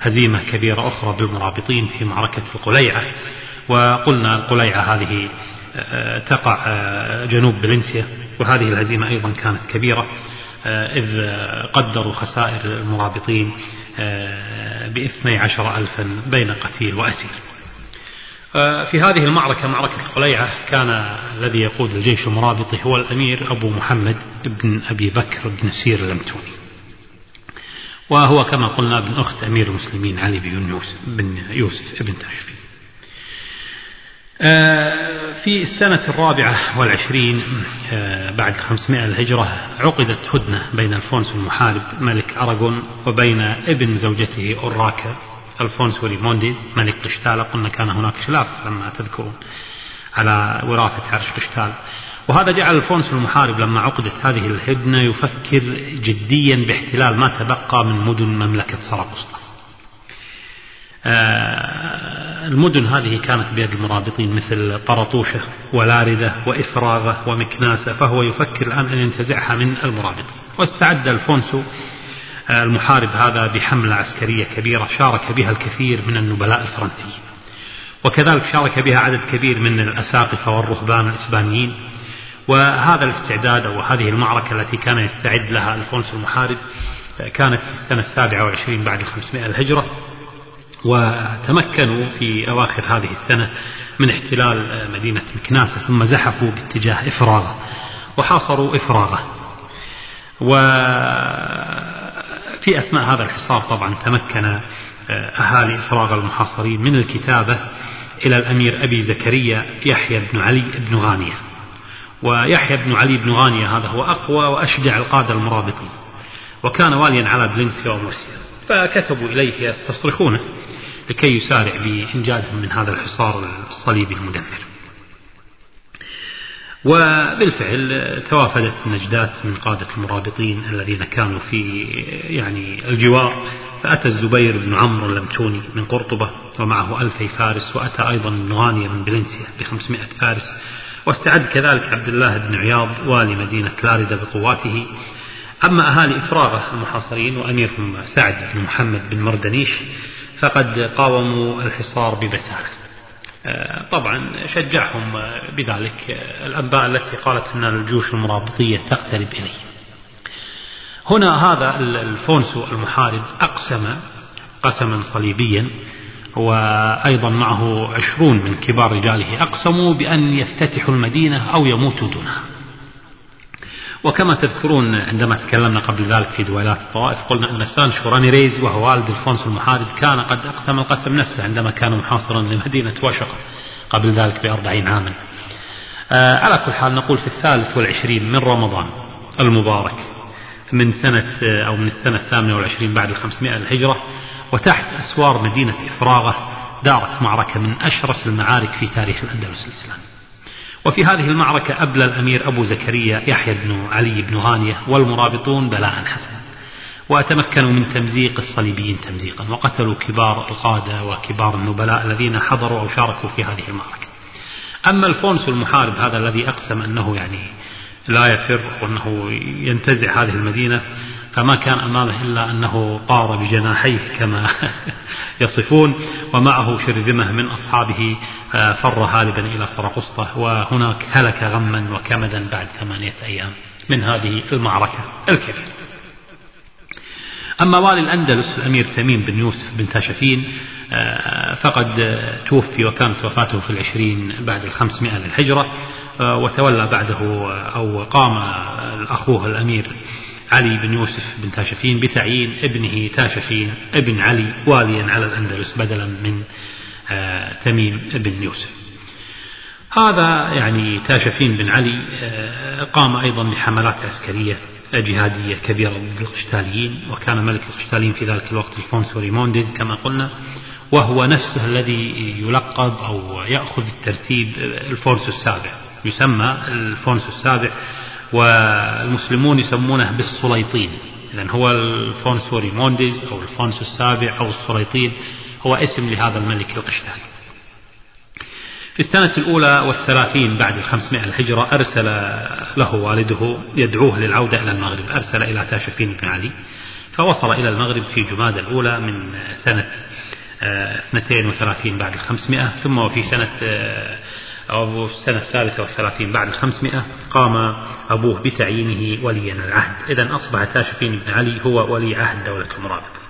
هزيمة كبيرة أخرى بالمرابطين في معركة القليعة. وقلنا القليعة هذه آه، تقع آه، جنوب بلنسيا وهذه الهزيمة أيضا كانت كبيرة إذ قدروا خسائر المرابطين باثني عشر ألفا بين قتيل وأسير. في هذه المعركة معركة القليعة كان الذي يقود الجيش المرابطي هو الأمير أبو محمد بن أبي بكر بن سير اللمتوني وهو كما قلنا ابن أخت أمير المسلمين علي بن يوسف بن يوسف بن تاشفين في السنة الرابعة والعشرين بعد خمسمائة الهجرة عقدت هدنة بين الفونس المحارب ملك أراغون وبين ابن زوجته أوراكا. الفونسو ريمونديز ملك قشتالة قلنا كان هناك خلاف لما تذكرون على وراثة عرش قشتالة. وهذا جعل الفونسو المحارب لما عقدت هذه الهدنة يفكر جديا باحتلال ما تبقى من مدن مملكة سرقسطة آه، المدن هذه كانت بيد المرابطين مثل طرطوشة ولاردة وإفراغة ومكناسة فهو يفكر الآن أن ينتزعها من المرابطين واستعد الفونسو آه، المحارب هذا بحملة عسكرية كبيرة شارك بها الكثير من النبلاء الفرنسيين. وكذلك شارك بها عدد كبير من الأساقفة والرهبان الإسبانيين. وهذا الاستعداد أو هذه المعركة التي كان يستعد لها ألفونسو المحارب آه، كانت في السنة السابعة والعشرين بعد الخمسمائة الهجرة. وتمكنوا في أواخر هذه السنة من احتلال مدينة مكناسة ثم زحفوا باتجاه إفراغة وحاصروا إفراغة. وفي أثناء هذا الحصار طبعا تمكن آه، أهالي إفراغ المحاصرين من الكتابة إلى الأمير أبي زكريا يحيى بن علي بن غانية. ويحيى بن علي بن غانية هذا هو أقوى وأشجع القادة المرابطين وكان واليا على بلنسيا ومرسيا فكتبوا إليه يستصرخونه. لكي يسارع بإنجازهم من هذا الحصار الصليبي المدمر. وبالفعل توافدت النجدات من قادة المرابطين الذين كانوا في يعني الجوار. فأتى الزبير بن عمرو اللمتوني من قرطبة ومعه ألفي فارس وأتى أيضا ابن غانية من بلنسيا بخمسمائة فارس. واستعد كذلك عبد الله بن عياض والي مدينة لاردة بقواته. أما أهالي إفراغة المحاصرين وأميرهم سعد بن محمد بن مردنيش فقد قاوموا الحصار ببسالة آه، طبعا شجعهم بذلك الأنباء التي قالت أن الجيوش المرابطية تقترب إليه. هنا هذا الفونسو المحارب أقسم قسما صليبيا وأيضا معه عشرون من كبار رجاله أقسموا بأن يفتتحوا المدينة أو يموتوا دونها. وكما تذكرون عندما تكلمنا قبل ذلك في دويلات الطوائف قلنا أن سانشو راميريز وهو والد الفونسو المحارب كان قد أقسم القسم نفسه عندما كان محاصرا لمدينة واشقة قبل ذلك بأربعين عاما. آه على كل حال نقول في الثالث والعشرين من رمضان المبارك من سنة آه، أو من السنة الثامنة والعشرين بعد الخمسمائة الهجرة وتحت أسوار مدينة إفراغة دارت معركة من أشرس المعارك في تاريخ الأندلس الإسلامي. وفي هذه المعركة أبلى الأمير أبو زكريا يحيى بن علي بن غانية والمرابطون بلاء حسنا وتمكنوا من تمزيق الصليبيين تمزيقا وقتلوا كبار القادة وكبار النبلاء الذين حضروا أو شاركوا في هذه المعركة. أما الفونس المحارب هذا الذي أقسم أنه يعني لا يفر وأنه ينتزع هذه المدينة فما كان أمامه إلا أنه طار بجناحيه كما يصفون ومعه شرذمة من أصحابه آه، فر هاربا إلى سرقسطة وهناك هلك غما وكمدا بعد ثمانية أيام من هذه المعركة الكبيرة. أما والي الأندلس الأمير تميم بن يوسف بن تاشفين آه، فقد توفي وكانت وفاته في العشرين بعد الخمسمائة للهجرة آه، وتولى بعده أو قام أخوه الأمير علي بن يوسف بن تاشفين بتعيين ابنه تاشفين ابن علي واليا على الأندلس بدلا من آه، تميم بن يوسف. هذا يعني تاشفين بن علي آه، قام أيضا بحملات عسكرية جهادية كبيرة ضد القشتاليين وكان ملك القشتاليين في ذلك الوقت الفونسو ريمونديز كما قلنا وهو نفسه الذي يلقب أو يأخذ الترتيب الفونسو السابع يسمى الفونسو السابع والمسلمون يسمونه بالسليطين. إذا هو الفونسو ريمونديز أو الفونسو السابع أو السليطين. هو اسم لهذا الملك القشتالي في السنة الأولى والثلاثين بعد الخمسمائة الهجرة أرسل له والده يدعوه للعودة إلى المغرب. أرسل إلى تاشفين بن علي فوصل إلى المغرب في جماد الأولى من سنة 32 آه، بعد الخمسمائة ثم وفي سنة أو في السنة الثالثة والثلاثين بعد الخمسمائة قام أبوه بتعيينه وليا العهد. إذا أصبح تاشفين بن علي هو ولي عهد دولة المرابط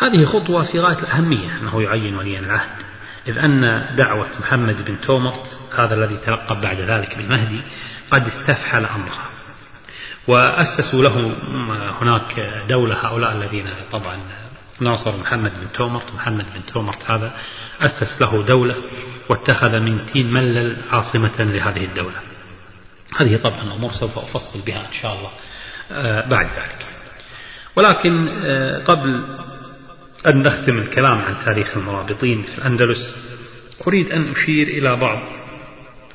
هذه خطوة في غاية الأهمية أنه يعين وليا العهد. إذ أن دعوة محمد بن تومرت هذا الذي تلقب بعد ذلك بالمهدي قد استفحل أمرها. وأسسوا له هناك دولة هؤلاء الذين طبعا ناصر محمد بن تومرت محمد بن تومرت هذا أسس له دولة. واتخذ من تين ملل عاصمة لهذه الدولة. هذه طبعا أمور سوف أفصل بها إن شاء الله آه، بعد ذلك. ولكن آه، قبل أن نختم الكلام عن تاريخ المرابطين في الأندلس أريد أن أشير إلى بعض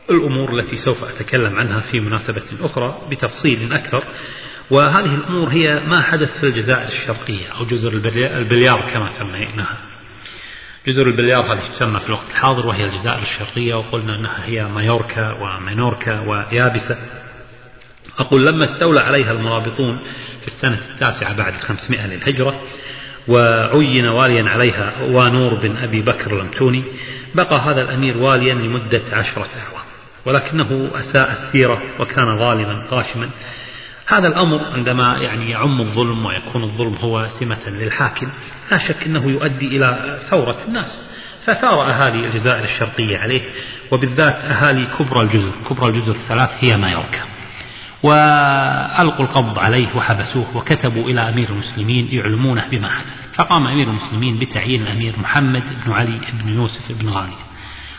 الأمور التي سوف أتكلم عنها في مناسبة أخرى بتفصيل أكثر. وهذه الأمور هي ما حدث في الجزائر الشرقية أو جزر البليار كما سميناها. جزر البليار هذه تسمى في الوقت الحاضر وهي الجزائر الشرقية وقلنا أنها هي مايوركا ومينوركا ويابسة. أقول لما استولى عليها المرابطون في السنة التاسعة بعد الخمسمائة للهجرة وعين واليا عليها وانور بن أبي بكر الأمتوني بقى هذا الأمير واليا لمدة عشرة أعوام ولكنه أساء السيرة وكان ظالما قاشما. هذا الأمر عندما يعني يعم الظلم ويكون الظلم هو سمة للحاكم لا شك أنه يؤدي إلى ثورة الناس. فثار أهالي الجزائر الشرقية عليه وبالذات أهالي كبرى الجزر. كبرى الجزر الثلاث هي مايوركا. وألقوا القبض عليه وحبسوه وكتبوا إلى أمير المسلمين يعلمونه بما حدث. فقام أمير المسلمين بتعيين الأمير محمد بن علي بن يوسف بن غانية.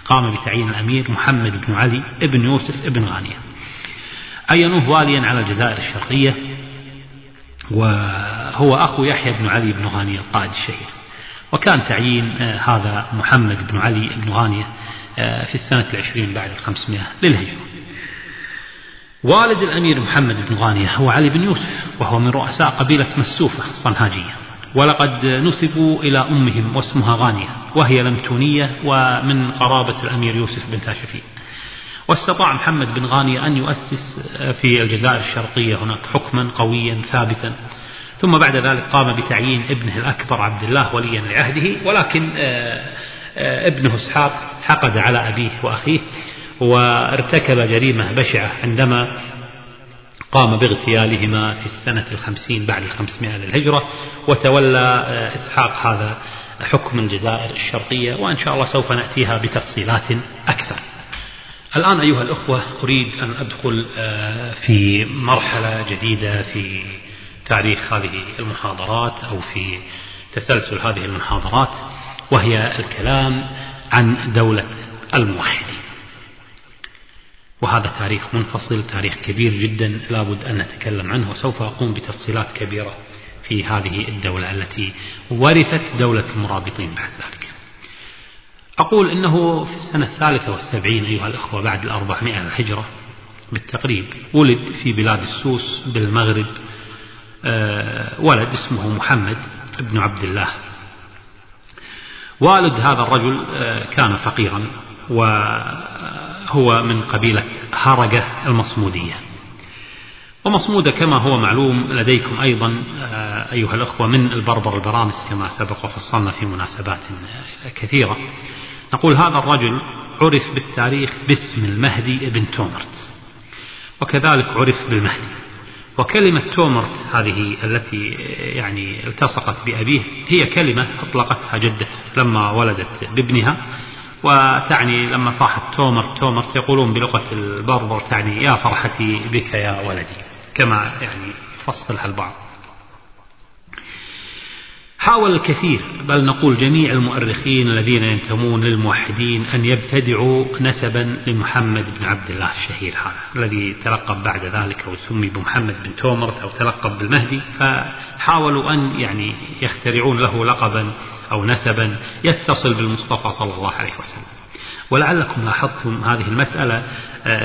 قام بتعيين الأمير محمد بن علي بن يوسف بن غانية. عينوه واليا على الجزائر الشرقية وهو أخو يحيى بن علي بن غانية القائد الشهير. وكان تعيين آه، هذا محمد بن علي بن غانية آه، في السنة العشرين بعد الخمسمائة للهجرة. والد الأمير محمد بن غانية هو علي بن يوسف وهو من رؤساء قبيلة مسوفة الصنهاجية. ولقد نسبوا إلى أمهم واسمها غانية وهي لمتونية ومن قرابة الأمير يوسف بن تاشفين واستطاع محمد بن غانية أن يؤسس في الجزائر الشرقية هناك حكما قويا ثابتا. ثم بعد ذلك قام بتعيين ابنه الأكبر عبد الله وليا لعهده ولكن آه، آه، ابنه إسحاق حقد على أبيه وأخيه وارتكب جريمة بشعة عندما قام باغتيالهما في السنة الخمسين بعد الخمسمائة للهجرة وتولى آه، إسحاق هذا حكم الجزائر الشرقية وإن شاء الله سوف نأتيها بتفصيلات أكثر. الآن أيها الأخوة أريد أن أدخل آه، في مرحلة جديدة في تاريخ هذه المحاضرات أو في تسلسل هذه المحاضرات وهي الكلام عن دولة الموحدين. وهذا تاريخ منفصل تاريخ كبير جدا لابد أن نتكلم عنه وسوف أقوم بتفصيلات كبيرة في هذه الدولة التي ورثت دولة المرابطين بعد ذلك. أقول إنه في السنة الثالثة والسبعين أيها الأخوة بعد الأربعمائة الهجرة بالتقريب ولد في بلاد السوس بالمغرب آه، ولد اسمه محمد بن عبد الله. والد هذا الرجل آه، كان فقيرا وهو من قبيلة هرقة المصمودية. ومصمودة كما هو معلوم لديكم أيضا آه، أيها الأخوة من البربر البرامس كما سبق وفصلنا في مناسبات كثيرة. نقول هذا الرجل عرف بالتاريخ باسم المهدي ابن تومرت وكذلك عرف بالمهدي. وكلمة تومرت هذه التي يعني التصقت بأبيه هي كلمة أطلقتها جدته لما ولدت بابنها وتعني لما صاحت تومر تومرت يقولون بلغة البربر تعني يا فرحتي بك يا ولدي. كما يعني فصلها البعض. حاول الكثير بل نقول جميع المؤرخين الذين ينتمون للموحدين أن يبتدعوا نسبا لمحمد بن عبد الله الشهير هذا الذي تلقب بعد ذلك أو سمي بمحمد بن تومرت أو تلقب بالمهدي. فحاولوا أن يعني يخترعون له لقبا أو نسبا يتصل بالمصطفى صلى الله عليه وسلم. ولعلكم لاحظتم هذه المسألة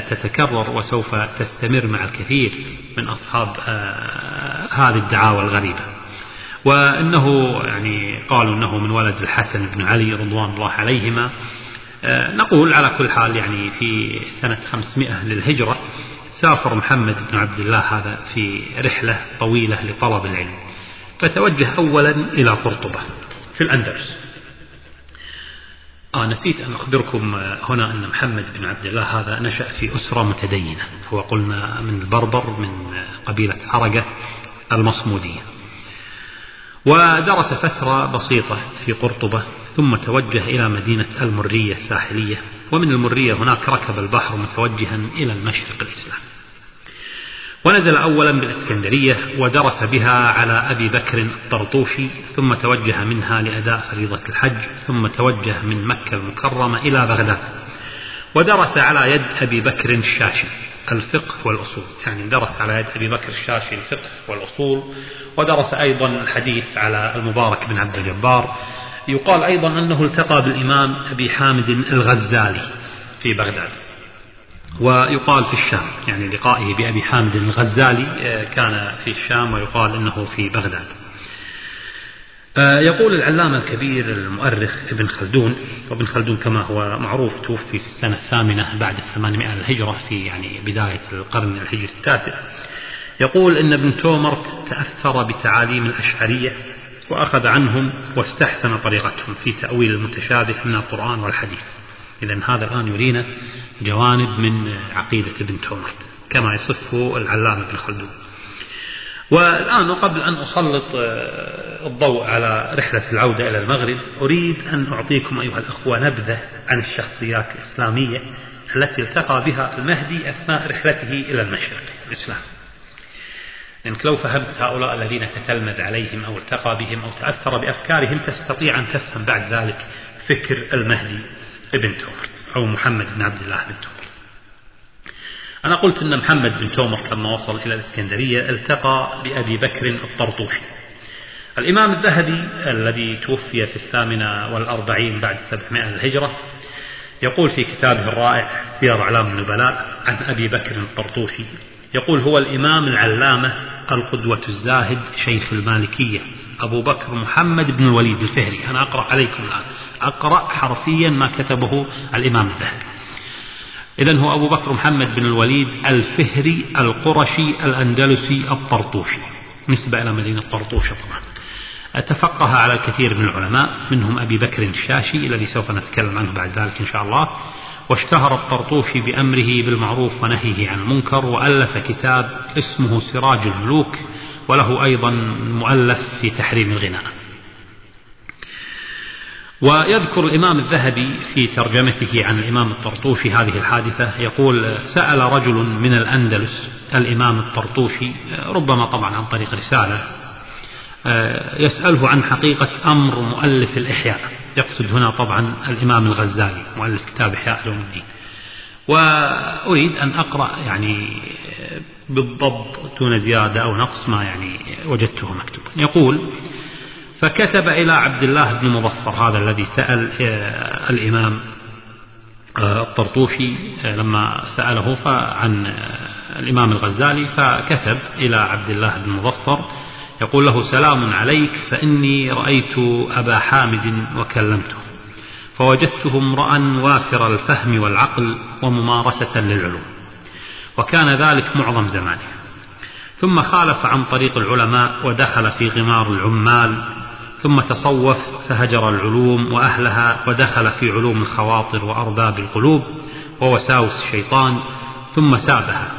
تتكرر وسوف تستمر مع الكثير من أصحاب آه، هذه الدعاوى الغريبة. وأنه يعني قالوا أنه من ولد الحسن بن علي رضوان الله عليهما. آه، نقول على كل حال يعني في سنة 500 للهجرة سافر محمد بن عبد الله هذا في رحلة طويلة لطلب العلم. فتوجه أولا إلى قرطبة في الأندلس. آه نسيت أن أخبركم هنا أن محمد بن عبد الله هذا نشأ في أسرة متدينة. هو قلنا من البربر من قبيلة عرقة المصمودية. ودرس فترة بسيطة في قرطبة ثم توجه إلى مدينة المرية الساحلية. ومن المرية هناك ركب البحر متوجها إلى المشرق الإسلامي ونزل أولا بالإسكندرية ودرس بها على أبي بكر الطرطوشي ثم توجه منها لأداء فريضة الحج ثم توجه من مكة المكرمة إلى بغداد. ودرس على يد أبي بكر الشاشي الفقه والأصول. يعني درس على يد أبي بكر الشاشي الفقه والأصول. ودرس أيضا الحديث على المبارك بن عبد الجبار. يقال أيضا أنه التقى بالإمام أبي حامد الغزالي في بغداد. ويقال في الشام يعني لقائه بأبي حامد الغزالي آه، كان في الشام ويقال أنه في بغداد. آه، يقول العلامة الكبير المؤرخ ابن خلدون وابن خلدون كما هو معروف توفي في السنة الثامنة بعد الثمانمائة الهجرة في يعني بداية القرن الهجري التاسع. يقول إن ابن تومرت تأثر بتعاليم الأشعرية وأخذ عنهم واستحسن طريقتهم في تأويل المتشابه من القرآن والحديث. إذا هذا الآن يرينا جوانب من عقيدة ابن تومرت كما يصفه العلامة ابن خلدون. والآن وقبل أن أسلط آه، الضوء على رحلة العودة إلى المغرب أريد أن أعطيكم أيها الأخوة نبذة عن الشخصيات الإسلامية التي التقى بها المهدي أثناء رحلته إلى المشرق. الإسلام. لأنك لو فهمت هؤلاء الذين تتلمذ عليهم أو التقى بهم أو تأثر بأفكارهم تستطيع أن تفهم بعد ذلك فكر المهدي. ابن تومرت أو محمد بن عبد الله بن تومرت. أنا قلت أن محمد بن تومرت لما وصل إلى الإسكندرية التقى بأبي بكر الطرطوشي. الإمام الذهبي الذي توفي في الثامنة والأربعين بعد سبعمائة الهجرة يقول في كتابه الرائع سير أعلام النبلاء عن أبي بكر الطرطوشي يقول هو الإمام العلامة القدوة الزاهد شيخ المالكية أبو بكر محمد بن الوليد الفهري. أنا أقرأ عليكم الآن. أقرأ حرفيا ما كتبه الإمام الذهبي. إذا هو أبو بكر محمد بن الوليد الفهري القرشي الأندلسي الطرطوشي. نسبة إلى مدينة طرطوشة طبعا. تفقه على الكثير من العلماء منهم أبي بكر الشاشي الذي سوف نتكلم عنه بعد ذلك إن شاء الله. واشتهر الطرطوشي بأمره بالمعروف ونهيه عن المنكر وألف كتاب اسمه سراج الملوك وله أيضا مؤلف في تحريم الغناء. ويذكر الإمام الذهبي في ترجمته عن الإمام الطرطوشي هذه الحادثة يقول سأل رجل من الأندلس الإمام الطرطوشي ربما طبعا عن طريق رسالة يسأله عن حقيقة أمر مؤلف الإحياء. يقصد هنا طبعا الإمام الغزالي مؤلف كتاب إحياء علوم الدين. وأريد أن أقرأ يعني بالضبط دون زيادة أو نقص ما يعني وجدته مكتوبا. يقول فكتب إلى عبد الله بن مظفر هذا الذي سأل آه، الإمام آه، الطرطوشي آه، لما سأله عن الإمام الغزالي فكتب إلى عبد الله بن مظفر يقول له سلام عليك فإني رأيت أبا حامد وكلمته فوجدته امرأ وافر الفهم والعقل وممارسة للعلوم وكان ذلك معظم زمانه ثم خالف عن طريق العلماء ودخل في غمار العمال ثم تصوف فهجر العلوم وأهلها ودخل في علوم الخواطر وأرباب القلوب ووساوس الشيطان ثم سابها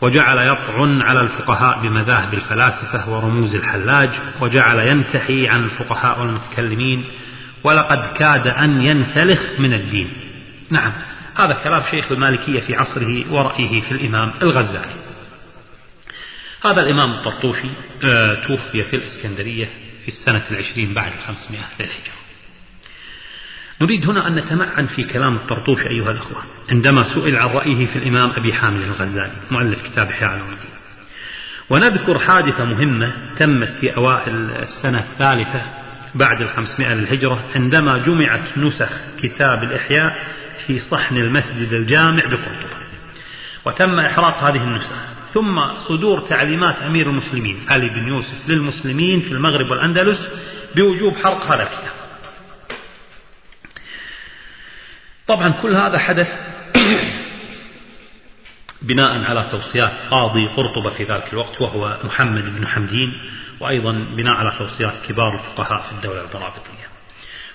وجعل يطعن على الفقهاء بمذاهب الفلاسفة ورموز الحلاج وجعل ينتحي عن الفقهاء والمتكلمين ولقد كاد أن ينسلخ من الدين. نعم هذا كلام شيخ المالكية في عصره ورأيه في الإمام الغزالي. هذا الإمام الطرطوشي آه، توفي في الإسكندرية في السنة العشرين بعد الخمسمائة للهجرة نريد هنا أن نتمعن في كلام الطرطوش أيها الأخوة عندما سئل عن رأيه في الإمام أبي حامد الغزالي مؤلف كتاب إحياء علوم الدين ونذكر حادثة مهمة تمت في أوائل السنة الثالثة بعد الخمسمائة للهجرة عندما جمعت نسخ كتاب الإحياء في صحن المسجد الجامع بقرطبة. وتم إحراق هذه النسخ. ثم صدور تعليمات أمير المسلمين. علي بن يوسف للمسلمين في المغرب والأندلس بوجوب حرق هذا الكتاب. طبعا كل هذا حدث بناء على توصيات قاضي قرطبة في ذلك الوقت وهو محمد بن حمدين وأيضا بناء على توصيات كبار الفقهاء في الدولة البرابطية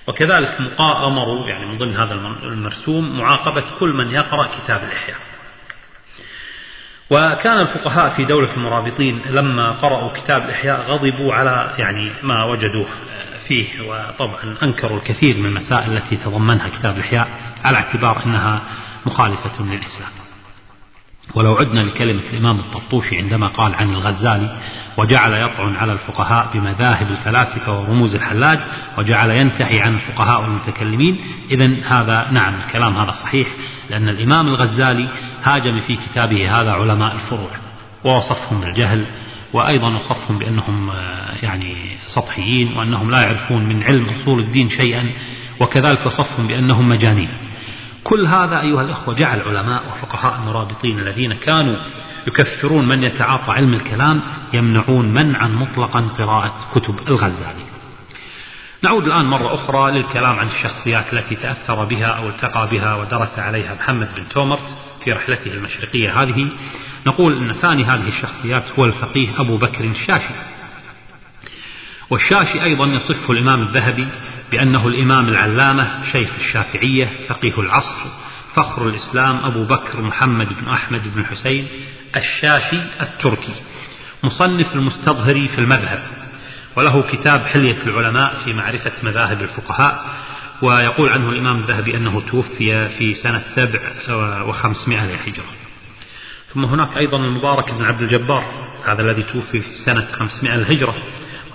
وكذلك أمروا يعني من ضمن هذا المرسوم معاقبة كل من يقرأ كتاب الإحياء. وكان الفقهاء في دولة المرابطين لما قرأوا كتاب الإحياء غضبوا على يعني ما وجدوه فيه وطبعا أنكروا الكثير من المسائل التي تضمنها كتاب الإحياء على اعتبار أنها مخالفة للإسلام. ولو عدنا لكلمة الإمام الطرطوشي عندما قال عن الغزالي وجعل يطعن على الفقهاء بمذاهب الفلاسفة ورموز الحلاج وجعل ينتهي عن الفقهاء والمتكلمين. إذا هذا نعم الكلام هذا صحيح لأن الإمام الغزالي هاجم في كتابه هذا علماء الفروع ووصفهم بالجهل وأيضا وصفهم بأنهم آه، يعني سطحيين وأنهم لا يعرفون من علم أصول الدين شيئا وكذلك وصفهم بأنهم مجانين. كل هذا أيها الأخوة جعل علماء وفقهاء المرابطين الذين كانوا يكفرون من يتعاطى علم الكلام يمنعون منعا مطلقا قراءة كتب الغزالي. نعود الآن مرة أخرى للكلام عن الشخصيات التي تأثر بها أو التقى بها ودرس عليها محمد بن تومرت في رحلته المشرقية هذه. نقول أن ثاني هذه الشخصيات هو الفقيه أبو بكر الشاشي. والشاشي أيضا يصفه الإمام الذهبي بأنه الإمام العلامة شيخ الشافعية فقيه العصر فخر الإسلام أبو بكر محمد بن أحمد بن الحسين الشاشي التركي مصنف المستظهري في المذهب وله كتاب حلية العلماء في معرفة مذاهب الفقهاء ويقول عنه الإمام الذهبي أنه توفي في سنة سبع وخمسمائة للهجرة. ثم هناك أيضا المبارك بن عبد الجبار هذا الذي توفي في سنة خمسمائة للهجرة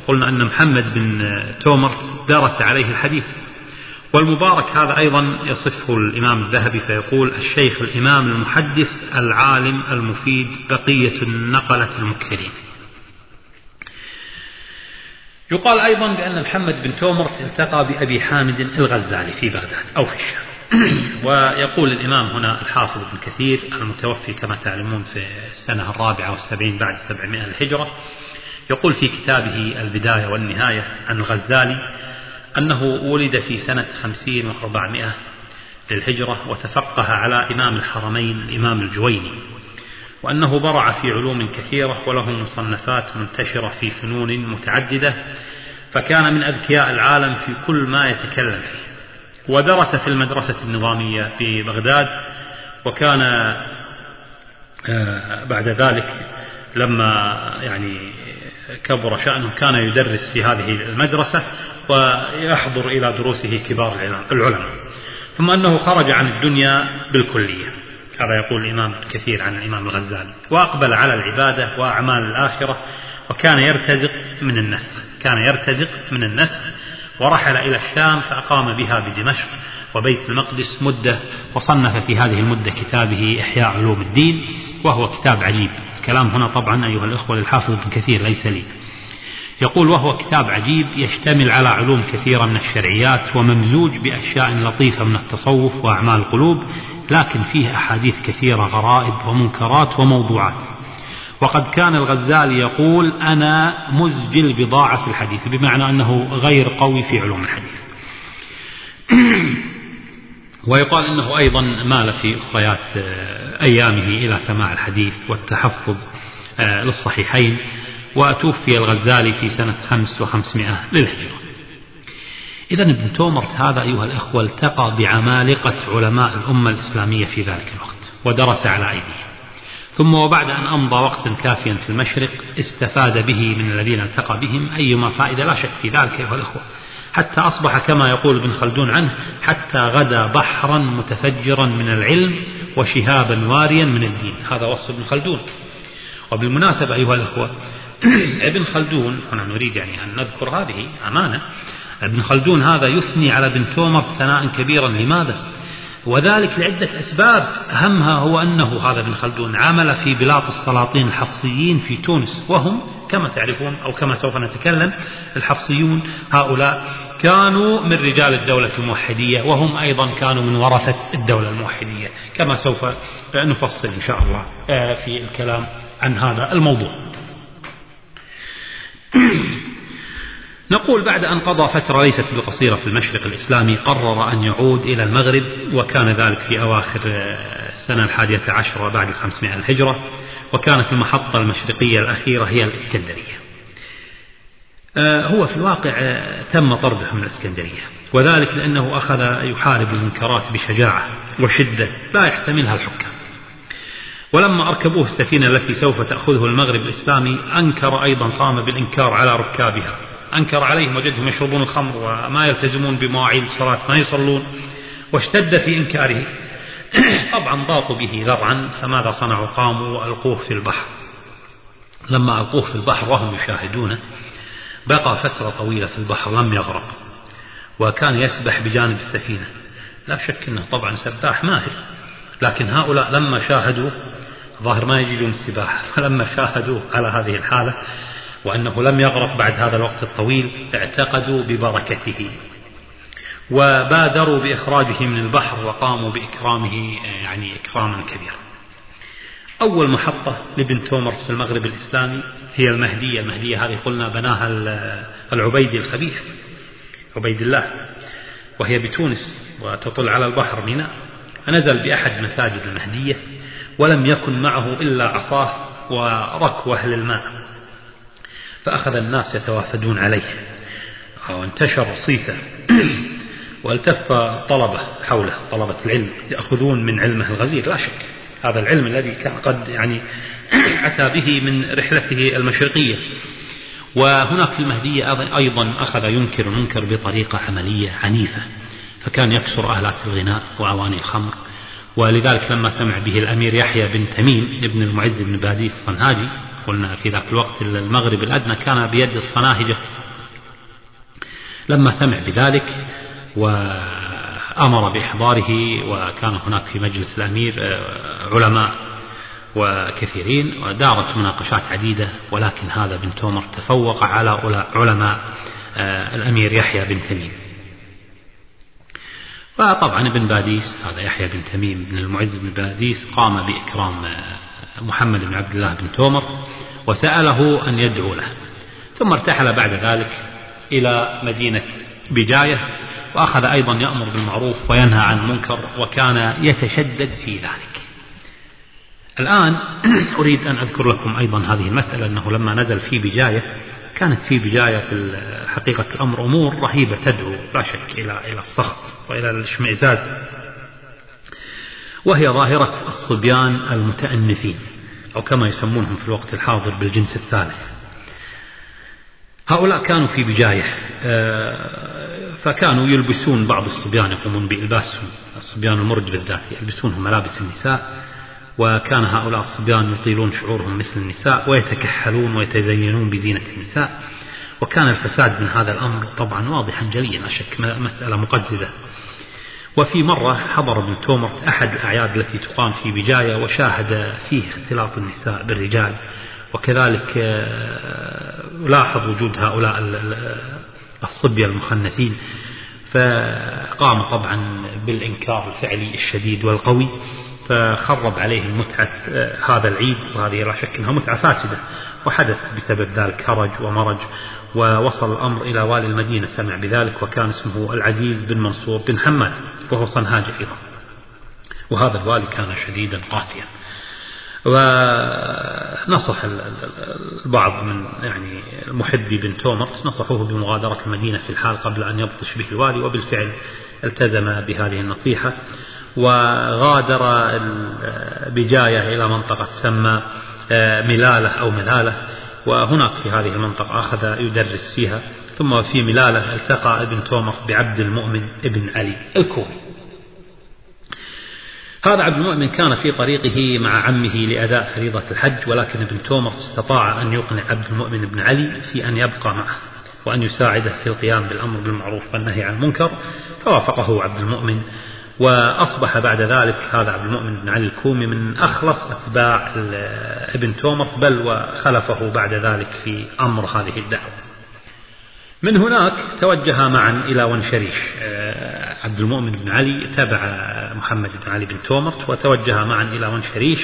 قلنا أن محمد بن تومر درس عليه الحديث. والمبارك هذا أيضا يصفه الإمام الذهبي فيقول الشيخ الإمام المحدث العالم المفيد بقية النقلة المكثرين. يقال أيضا بأن محمد بن تومر التقى بأبي حامد الغزالي في بغداد أو في الشام. ويقول الإمام هنا الحافظ بن كثير المتوفي كما تعلمون في السنة الرابعة والسبعين بعد سبعمائة الهجرة يقول في كتابه البداية والنهاية عن الغزالي أنه ولد في سنة خمسين وأربعمائة للهجرة وتفقه على إمام الحرمين الإمام الجويني وأنه برع في علوم كثيرة وله مصنفات منتشرة في فنون متعددة فكان من أذكياء العالم في كل ما يتكلم فيه. ودرس في المدرسة النظامية في بغداد وكان آه، بعد ذلك لما يعني كبر شأنه كان يدرس في هذه المدرسة ويحضر إلى دروسه كبار العلماء. ثم أنه خرج عن الدنيا بالكلية. هذا يقول الإمام كثير عن الإمام الغزالي. وأقبل على العبادة وأعمال الآخرة وكان يرتزق من النسخ كان يرتزق من النسخ ورحل إلى الشام فأقام بها بدمشق وبيت المقدس مدة وصنف في هذه المدة كتابه إحياء علوم الدين وهو كتاب عجيب. الكلام هنا طبعا أيها الإخوة للحافظ ابن كثير ليس لي. يقول وهو كتاب عجيب يشتمل على علوم كثيرة من الشرعيات وممزوج بأشياء لطيفة من التصوف وأعمال القلوب لكن فيه أحاديث كثيرة غرائب ومنكرات وموضوعات. وقد كان الغزالي يقول أنا مزجل بضاعة في الحديث بمعنى أنه غير قوي في علوم الحديث. ويقال أنه أيضا مال في أخريات آه، أيامه إلى سماع الحديث والتحفظ آه، للصحيحين وتوفي الغزالي في سنة خمس وخمسمائة للهجرة. إذا ابن تومرت هذا أيها الأخوة التقى بعمالقة علماء الأمة الإسلامية في ذلك الوقت ودرس على أيديهم. ثم وبعد أن أمضى وقتا كافيا في المشرق استفاد به من الذين التقى بهم أيما فائدة لا شك في ذلك أيها الأخوة. حتى أصبح كما يقول ابن خلدون عنه حتى غدا بحرا متفجرا من العلم وشهابا واريا من الدين. هذا وصف ابن خلدون. وبالمناسبة أيها الأخوة ابن خلدون هنا نريد يعني أن نذكر هذه أمانة ابن خلدون هذا يثني على ابن تومر ثناء كبيرا. لماذا؟ وذلك لعدة أسباب. أهمها هو أنه هذا ابن خلدون عمل في بلاط السلاطين الحفصيين في تونس وهم كما تعرفون أو كما سوف نتكلم الحفصيون هؤلاء كانوا من رجال الدولة الموحدية وهم أيضا كانوا من ورثة الدولة الموحدية كما سوف نفصل إن شاء الله آه، في الكلام عن هذا الموضوع. نقول بعد أن قضى فترة ليست بقصيرة في المشرق الإسلامي قرر أن يعود إلى المغرب وكان ذلك في أواخر السنة الحادية عشرة بعد الخمسمائة الهجرة وكانت المحطة المشرقية الأخيرة هي الإسكندرية. آه، هو في الواقع آه، تم طرده من الإسكندرية وذلك لأنه أخذ يحارب المنكرات بشجاعة وشدة لا يحتملها الحكام. ولما أركبوه السفينة التي سوف تأخذه المغرب الإسلامي أنكر أيضا قام بالإنكار على ركابها. أنكر عليهم وجدهم يشربون الخمر وما يلتزمون بمواعيد الصلاة ما يصلون واشتد في إنكاره. طبعا ضاقوا به ذرعا فماذا صنعوا؟ قاموا وألقوه في البحر. لما ألقوه في البحر وهم يشاهدونه بقى فترة طويلة في البحر لم يغرق وكان يسبح بجانب السفينة. لا شك أنه طبعا سباح ماهر لكن هؤلاء لما شاهدوا ظاهر ما يجدون السباحة فلما شاهدوا على هذه الحالة وأنه لم يغرق بعد هذا الوقت الطويل اعتقدوا ببركته. وبادروا بإخراجه من البحر وقاموا بإكرامه يعني إكراما كبيرا. أول محطة لابن تومر في المغرب الإسلامي هي المهدية. المهدية هذه قلنا بناها العبيدي الخبيث عبيد الله وهي بتونس وتطل على البحر ميناء. فنزل بأحد مساجد المهدية ولم يكن معه إلا عصاه وركوة للماء. فأخذ الناس يتوافدون عليه. وانتشر صيته. والتف طلبة حوله طلبة العلم يأخذون من علمه الغزير. لا شك هذا العلم الذي كان قد يعني أتى به من رحلته المشرقية. وهناك في المهدية أيضا أخذ ينكر المنكر بطريقة عملية عنيفة. فكان يكسر آلات الغناء وأواني الخمر. ولذلك لما سمع به الأمير يحيى بن تميم ابن المعز بن باديس الصنهاجي قلنا في ذاك الوقت المغرب الأدنى كان بيد الصناهجة. لما سمع بذلك وأمر بإحضاره وكان هناك في مجلس الأمير آه، علماء وكثيرين ودارت مناقشات عديدة ولكن هذا بن تومرت تفوق على علماء آه، الأمير يحيى بن تميم. فطبعا ابن باديس هذا يحيى بن تميم بن المعز بن باديس قام بإكرام آه، محمد بن عبد الله بن تومر وسأله أن يدعو له. ثم ارتحل بعد ذلك إلى مدينة بجاية وأخذ أيضا يأمر بالمعروف وينهى عن المنكر وكان يتشدد في ذلك. الآن أريد أن أذكر لكم أيضا هذه المسألة أنه لما نزل في بجاية كانت في بجاية في حقيقة الأمر أمور رهيبة تدعو لا شك إلى إلى السخط وإلى الاشمئزاز. وهي ظاهرة الصبيان المتأنفين أو كما يسمونهم في الوقت الحاضر بالجنس الثالث. هؤلاء كانوا في بجاية آه، فكانوا يلبسون بعض الصبيان يقومون بإلباسهم. الصبيان المرج بالذات يلبسونهم ملابس النساء وكان هؤلاء الصبيان يطيلون شعورهم مثل النساء ويتكحلون ويتزينون بزينة النساء. وكان الفساد من هذا الأمر طبعا واضحا جليا لا شك مسألة مقززة وفي مرة حضر ابن تومرت أحد الأعياد التي تقام في بجاية وشاهد فيه اختلاط النساء بالرجال وكذلك آه، لاحظ وجود هؤلاء الصبية المخنثين فقام طبعا بالإنكار الفعلي الشديد والقوي فخرب عليهم متعة آه، هذا العيد وهذه لا شك أنها متعة فاسدة وحدث بسبب ذلك هرج ومرج. ووصل الأمر إلى والي المدينة. سمع بذلك وكان اسمه العزيز بن منصور بن حماد وهو صنهاج أيضا. وهذا الوالي كان شديدا قاسيا. ونصح البعض من يعني محبي بن تومرت نصحوه بمغادرة المدينة في الحال قبل أن يبطش به الوالي وبالفعل التزم بهذه النصيحة. وغادر بجاية إلى منطقة تسمى آه، ملالة أو ملالة وهناك في هذه المنطقة أخذ يدرس فيها ثم في ملالة التقى ابن تومرس بعبد المؤمن ابن علي الكوفي. هذا عبد المؤمن كان في طريقه مع عمه لأداء فريضة الحج ولكن ابن تومر استطاع أن يقنع عبد المؤمن بن علي في أن يبقى معه وأن يساعده في القيام بالأمر بالمعروف والنهي عن المنكر. فوافقه عبد المؤمن وأصبح بعد ذلك هذا عبد المؤمن بن علي الكومي من أخلص أتباع ابن تومرت بل وخلفه بعد ذلك في أمر هذه الدعوة. من هناك توجه معا إلى ونشريش آه، عبد المؤمن بن علي تبع محمد بن علي بن تومرت وتوجه معا إلى ونشريش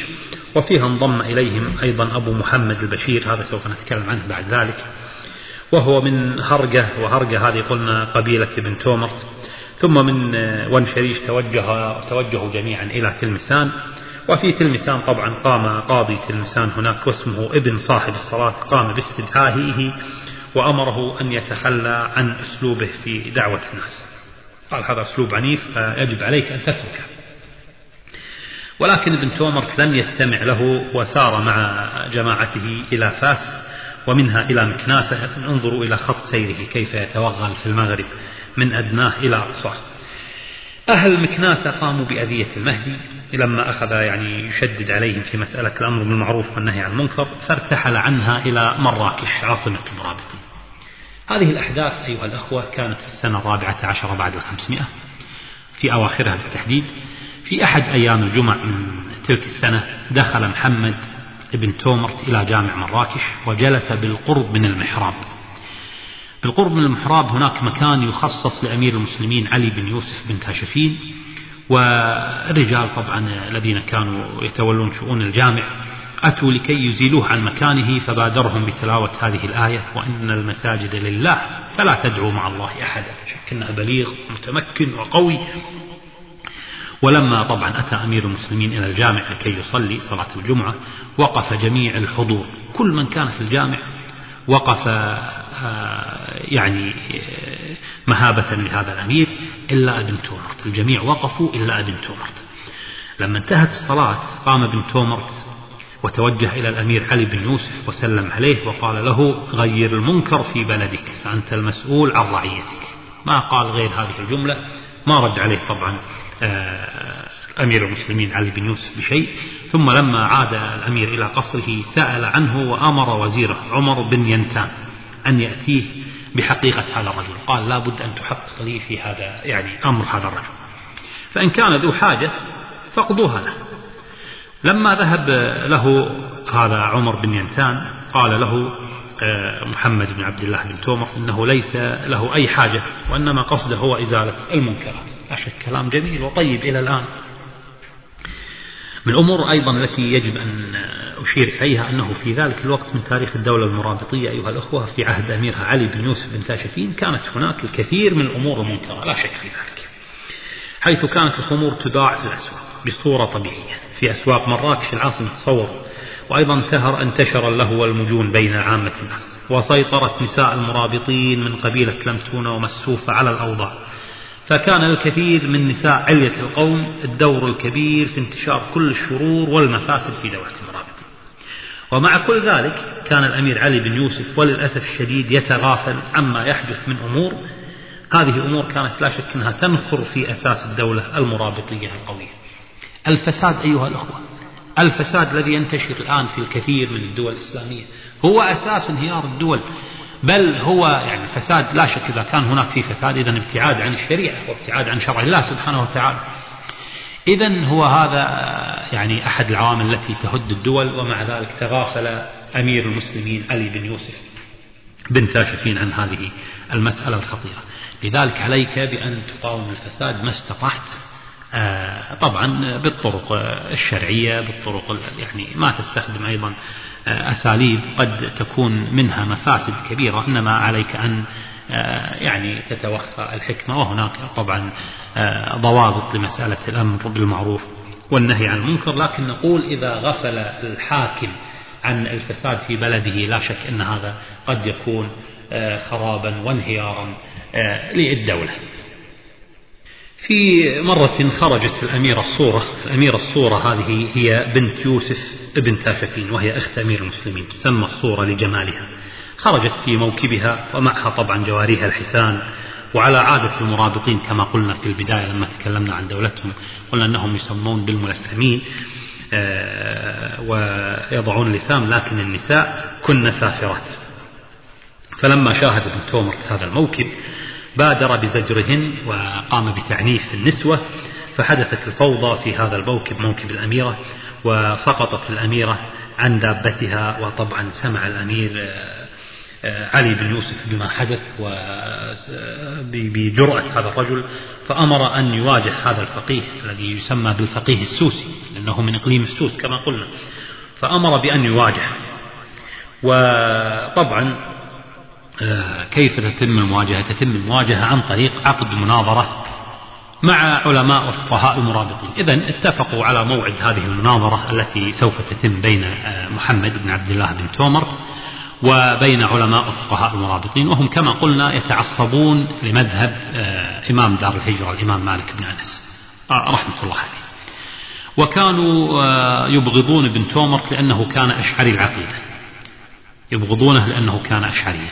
وفيها انضم إليهم أيضا أبو محمد البشير هذا سوف نتكلم عنه بعد ذلك. وهو من هرقة وهرقة هذه قلنا قبيلة ابن تومرت ثم من ونشريش توجه توجهوا جميعا إلى تلمسان. وفي تلمسان طبعا قام قاضي تلمسان هناك واسمه ابن صاحب الصلاة قام باستدعائه وأمره أن يتخلى عن أسلوبه في دعوة الناس. قال هذا أسلوب عنيف فيجب عليك أن تتركه. ولكن ابن تومرت لم يستمع له وسار مع جماعته إلى فاس. ومنها إلى مكناسة انظروا إلى خط سيره كيف يتوغل في المغرب من أدناه إلى أقصاه أهل مكناسة قاموا بأذية المهدي لما أخذ يعني يشدد عليهم في مسألة الأمر بالمعروف والنهي عن المنكر فارتحل عنها إلى مراكش عاصمة المرابطين هذه الأحداث أيها الأخوة كانت في السنة الرابعة عشر بعد الخمسمائة في أواخرها بالتحديد. في أحد أيام الجمع من تلك السنة دخل محمد بن تومرت إلى جامع مراكش وجلس بالقرب من المحراب. بالقرب من المحراب هناك مكان يخصص لأمير المسلمين علي بن يوسف بن كاشفين والرجال طبعا الذين كانوا يتولون شؤون الجامع أتوا لكي يزيلوه عن مكانه فبادرهم بتلاوة هذه الآية وأن المساجد لله فلا تدعوا مع الله أحدا شك أنه بليغ متمكن وقوي. ولما طبعا أتى أمير المسلمين إلى الجامع لكي يصلي صلاة الجمعة وقف جميع الحضور. كل من كان في الجامع وقف آه، يعني آه، مهابة لهذا الأمير إلا أبن تومرت. الجميع وقفوا إلا أبن تومرت. لما انتهت الصلاة قام ابن تومرت وتوجه إلى الأمير علي بن يوسف وسلم عليه وقال له غير المنكر في بلدك فأنت المسؤول عن رعيتك. ما قال غير هذه الجملة ما رد عليه طبعا. أمير المسلمين علي بن يوسف بشيء. ثم لما عاد الأمير إلى قصره سأل عنه وأمر وزيره عمر بن ينتان أن يأتيه بحقيقة هذا الرجل. قال لا بد أن تحقق لي في هذا يعني أمر هذا الرجل. فإن كان ذو حاجة فاقضوها له. لما ذهب له هذا عمر بن ينتان قال له آه، محمد بن عبد الله بن تومر إنه ليس له أي حاجة وإنما قصده هو إزالة المنكرات. لا شك كلام جميل وطيب إلى الآن. من الأمور أيضا التي يجب أن أشير إليها أنه في ذلك الوقت من تاريخ الدولة المرابطية أيها الأخوة في عهد أميرها علي بن يوسف بن تاشفين كانت هناك الكثير من الأمور المنكرة لا شك في ذلك حيث كانت الخمور تباع في الأسواق بصورة طبيعية في أسواق مراكش العاصمة تصور وأيضا انتهر انتشر اللهو والمجون بين عامة الناس وسيطرت نساء المرابطين من قبيلة لمتونة ومسوفة على الأوضاع. فكان الكثير من نساء علية القوم الدور الكبير في انتشار كل الشرور والمفاسد في دولة المرابطين ومع كل ذلك كان الأمير علي بن يوسف وللأسف الشديد يتغافل عما يحدث من أمور. هذه أمور كانت لا شك أنها تنخر في أساس الدولة المرابطية القوية. الفساد أيها الأخوة الفساد الذي ينتشر الآن في الكثير من الدول الإسلامية هو أساس انهيار الدول. بل هو يعني فساد لا شك إذا كان هناك في فساد إذا ابتعاد عن الشريعة وابتعاد عن شرع الله سبحانه وتعالى. إذا هو هذا يعني أحد العوامل التي تهد الدول ومع ذلك تغافل أمير المسلمين علي بن يوسف بن تاشفين عن هذه المسألة الخطيرة. لذلك عليك بأن تقاوم الفساد ما استطعت آه، طبعا بالطرق الشرعية بالطرق يعني ما تستخدم أيضا آه، أساليب قد تكون منها مفاسد كبيرة إنما عليك أن آه، يعني تتوخى الحكمة. وهناك طبعا ضوابط لمسألة الأمر بالمعروف والنهي عن المنكر. لكن نقول إذا غفل الحاكم عن الفساد في بلده لا شك أن هذا قد يكون خرابا وانهيارا للدولة. في مرة خرجت الأميرة الصورة الأميرة الصورة هذه هي بنت يوسف ابن تاشفين وهي أخت أمير المسلمين تسمى الصورة لجمالها. خرجت في موكبها ومعها طبعا جواريها الحسان وعلى عادة المرابطين كما قلنا في البداية لما تكلمنا عن دولتهم قلنا أنهم يسمون بالملثمين آه، ويضعون اللثام لكن النساء كن سافرات. فلما شاهد ابن تومرت هذا الموكب بادر بزجرهن وقام بتعنيف النسوة فحدثت الفوضى في هذا الموكب موكب الأميرة وسقطت الأميرة عن دابتها وطبعا سمع الأمير آه، آه، علي بن يوسف بما حدث بجرأة هذا الرجل فأمر أن يواجه هذا الفقيه الذي يسمى بالفقيه السوسي لأنه من إقليم السوس كما قلنا فأمر بأن يواجه. وطبعا آه، كيف تتم المواجهة؟ تتم المواجهة عن طريق عقد مناظرة مع علماء وفقهاء المرابطين إذا اتفقوا على موعد هذه المناظرة التي سوف تتم بين آه، محمد بن عبد الله بن تومر وبين علماء وفقهاء المرابطين. وهم كما قلنا يتعصبون لمذهب آه، إمام دار الهجرة الإمام مالك بن أنس. آه، رحمة الله عليه. وكانوا آه، يبغضون ابن تومرت لأنه كان أشعري العقيدة. يبغضونه لأنه كان أشعريا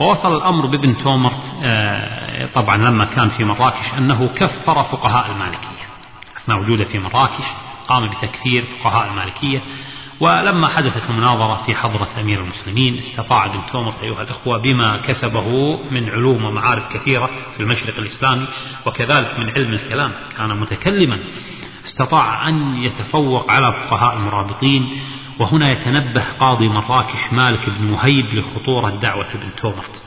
ووصل الأمر بابن تومرت طبعا لما كان في مراكش أنه كفر فقهاء المالكية. أثناء وجوده في مراكش قام بتكفير فقهاء المالكية. ولما حدثت المناظرة في حضرة أمير المسلمين استطاع ابن تومر أيها الأخوة بما كسبه من علوم ومعارف كثيرة في المشرق الإسلامي وكذلك من علم الكلام. كان متكلما. استطاع أن يتفوق على فقهاء المرابطين وهنا يتنبه قاضي مراكش مالك بن مهيب لخطورة دعوة ابن تومرت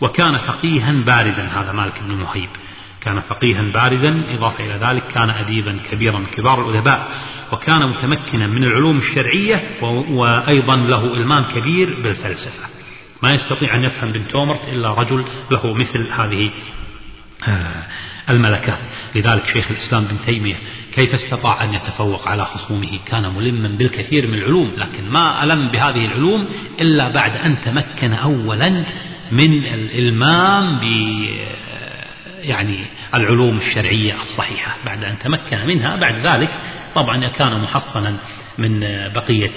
وكان فقيها بارزا هذا مالك بن مهيب. كان فقيها بارزا إضافة إلى ذلك كان أديبا كبيرا من كبار الأدباء وكان متمكنا من العلوم الشرعية وأيضا له إلمام كبير بالفلسفة. ما يستطيع أن يفهم بن تومرت إلا رجل له مثل هذه آه، الملكات. لذلك شيخ الإسلام بن تيمية كيف استطاع أن يتفوق على خصومه؟ كان ملما بالكثير من العلوم لكن ما ألم بهذه العلوم إلا بعد أن تمكن أولا من الإلمام ب يعني العلوم الشرعية الصحيحة. بعد أن تمكن منها بعد ذلك طبعا كان محصنا من بقية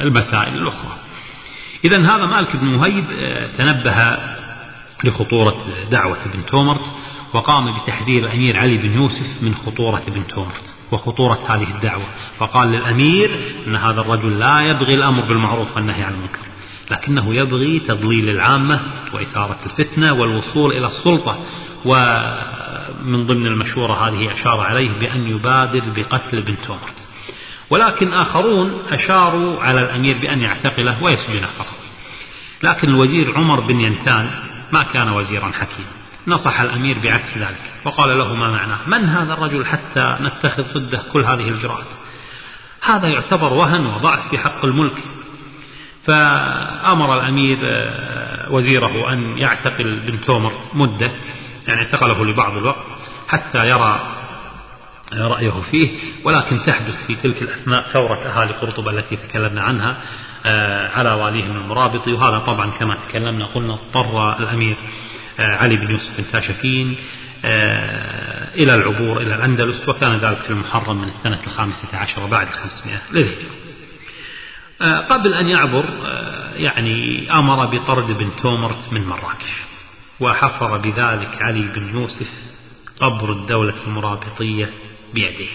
المسائل الأخرى. إذا هذا مالك بن مهيب آه، تنبه لخطورة دعوة ابن تومرت وقام بتحذير الأمير علي بن يوسف من خطورة ابن تومرت وخطورة هذه الدعوة. وقال للأمير أن هذا الرجل لا يبغي الأمر بالمعروف والنهي عن المنكر لكنه يبغي تضليل العامة وإثارة الفتنة والوصول إلى السلطة. ومن ضمن المشورة هذه أشار عليه بأن يبادر بقتل ابن تومرت ولكن آخرون أشاروا على الأمير بأن يعتقله ويسجنه فقط. لكن الوزير عمر بن ينتان ما كان وزيرا حكيما. نصح الأمير بعكس ذلك وقال له ما معناه من هذا الرجل حتى نتخذ ضده كل هذه الإجراءات هذا يعتبر وهن وضعف في حق الملك. فأمر الأمير آه، وزيره أن يعتقل بن تومر مدة يعني اعتقله لبعض الوقت حتى يرى رأيه فيه ولكن تحدث في تلك الأثناء ثورة أهالي قرطبة التي تكلمنا عنها آه، على واليهم المرابطي وهذا طبعا كما تكلمنا قلنا اضطر الأمير آه، علي بن يوسف بن تاشفين إلى العبور إلى الأندلس وكان ذلك في المحرم من السنة الخامسة عشر بعد الخمسمائة للهجرة. آه، قبل أن يعبر آه، يعني أمر بطرد بن تومرت من مراكش وحفر بذلك علي بن يوسف قبر الدولة المرابطية بيده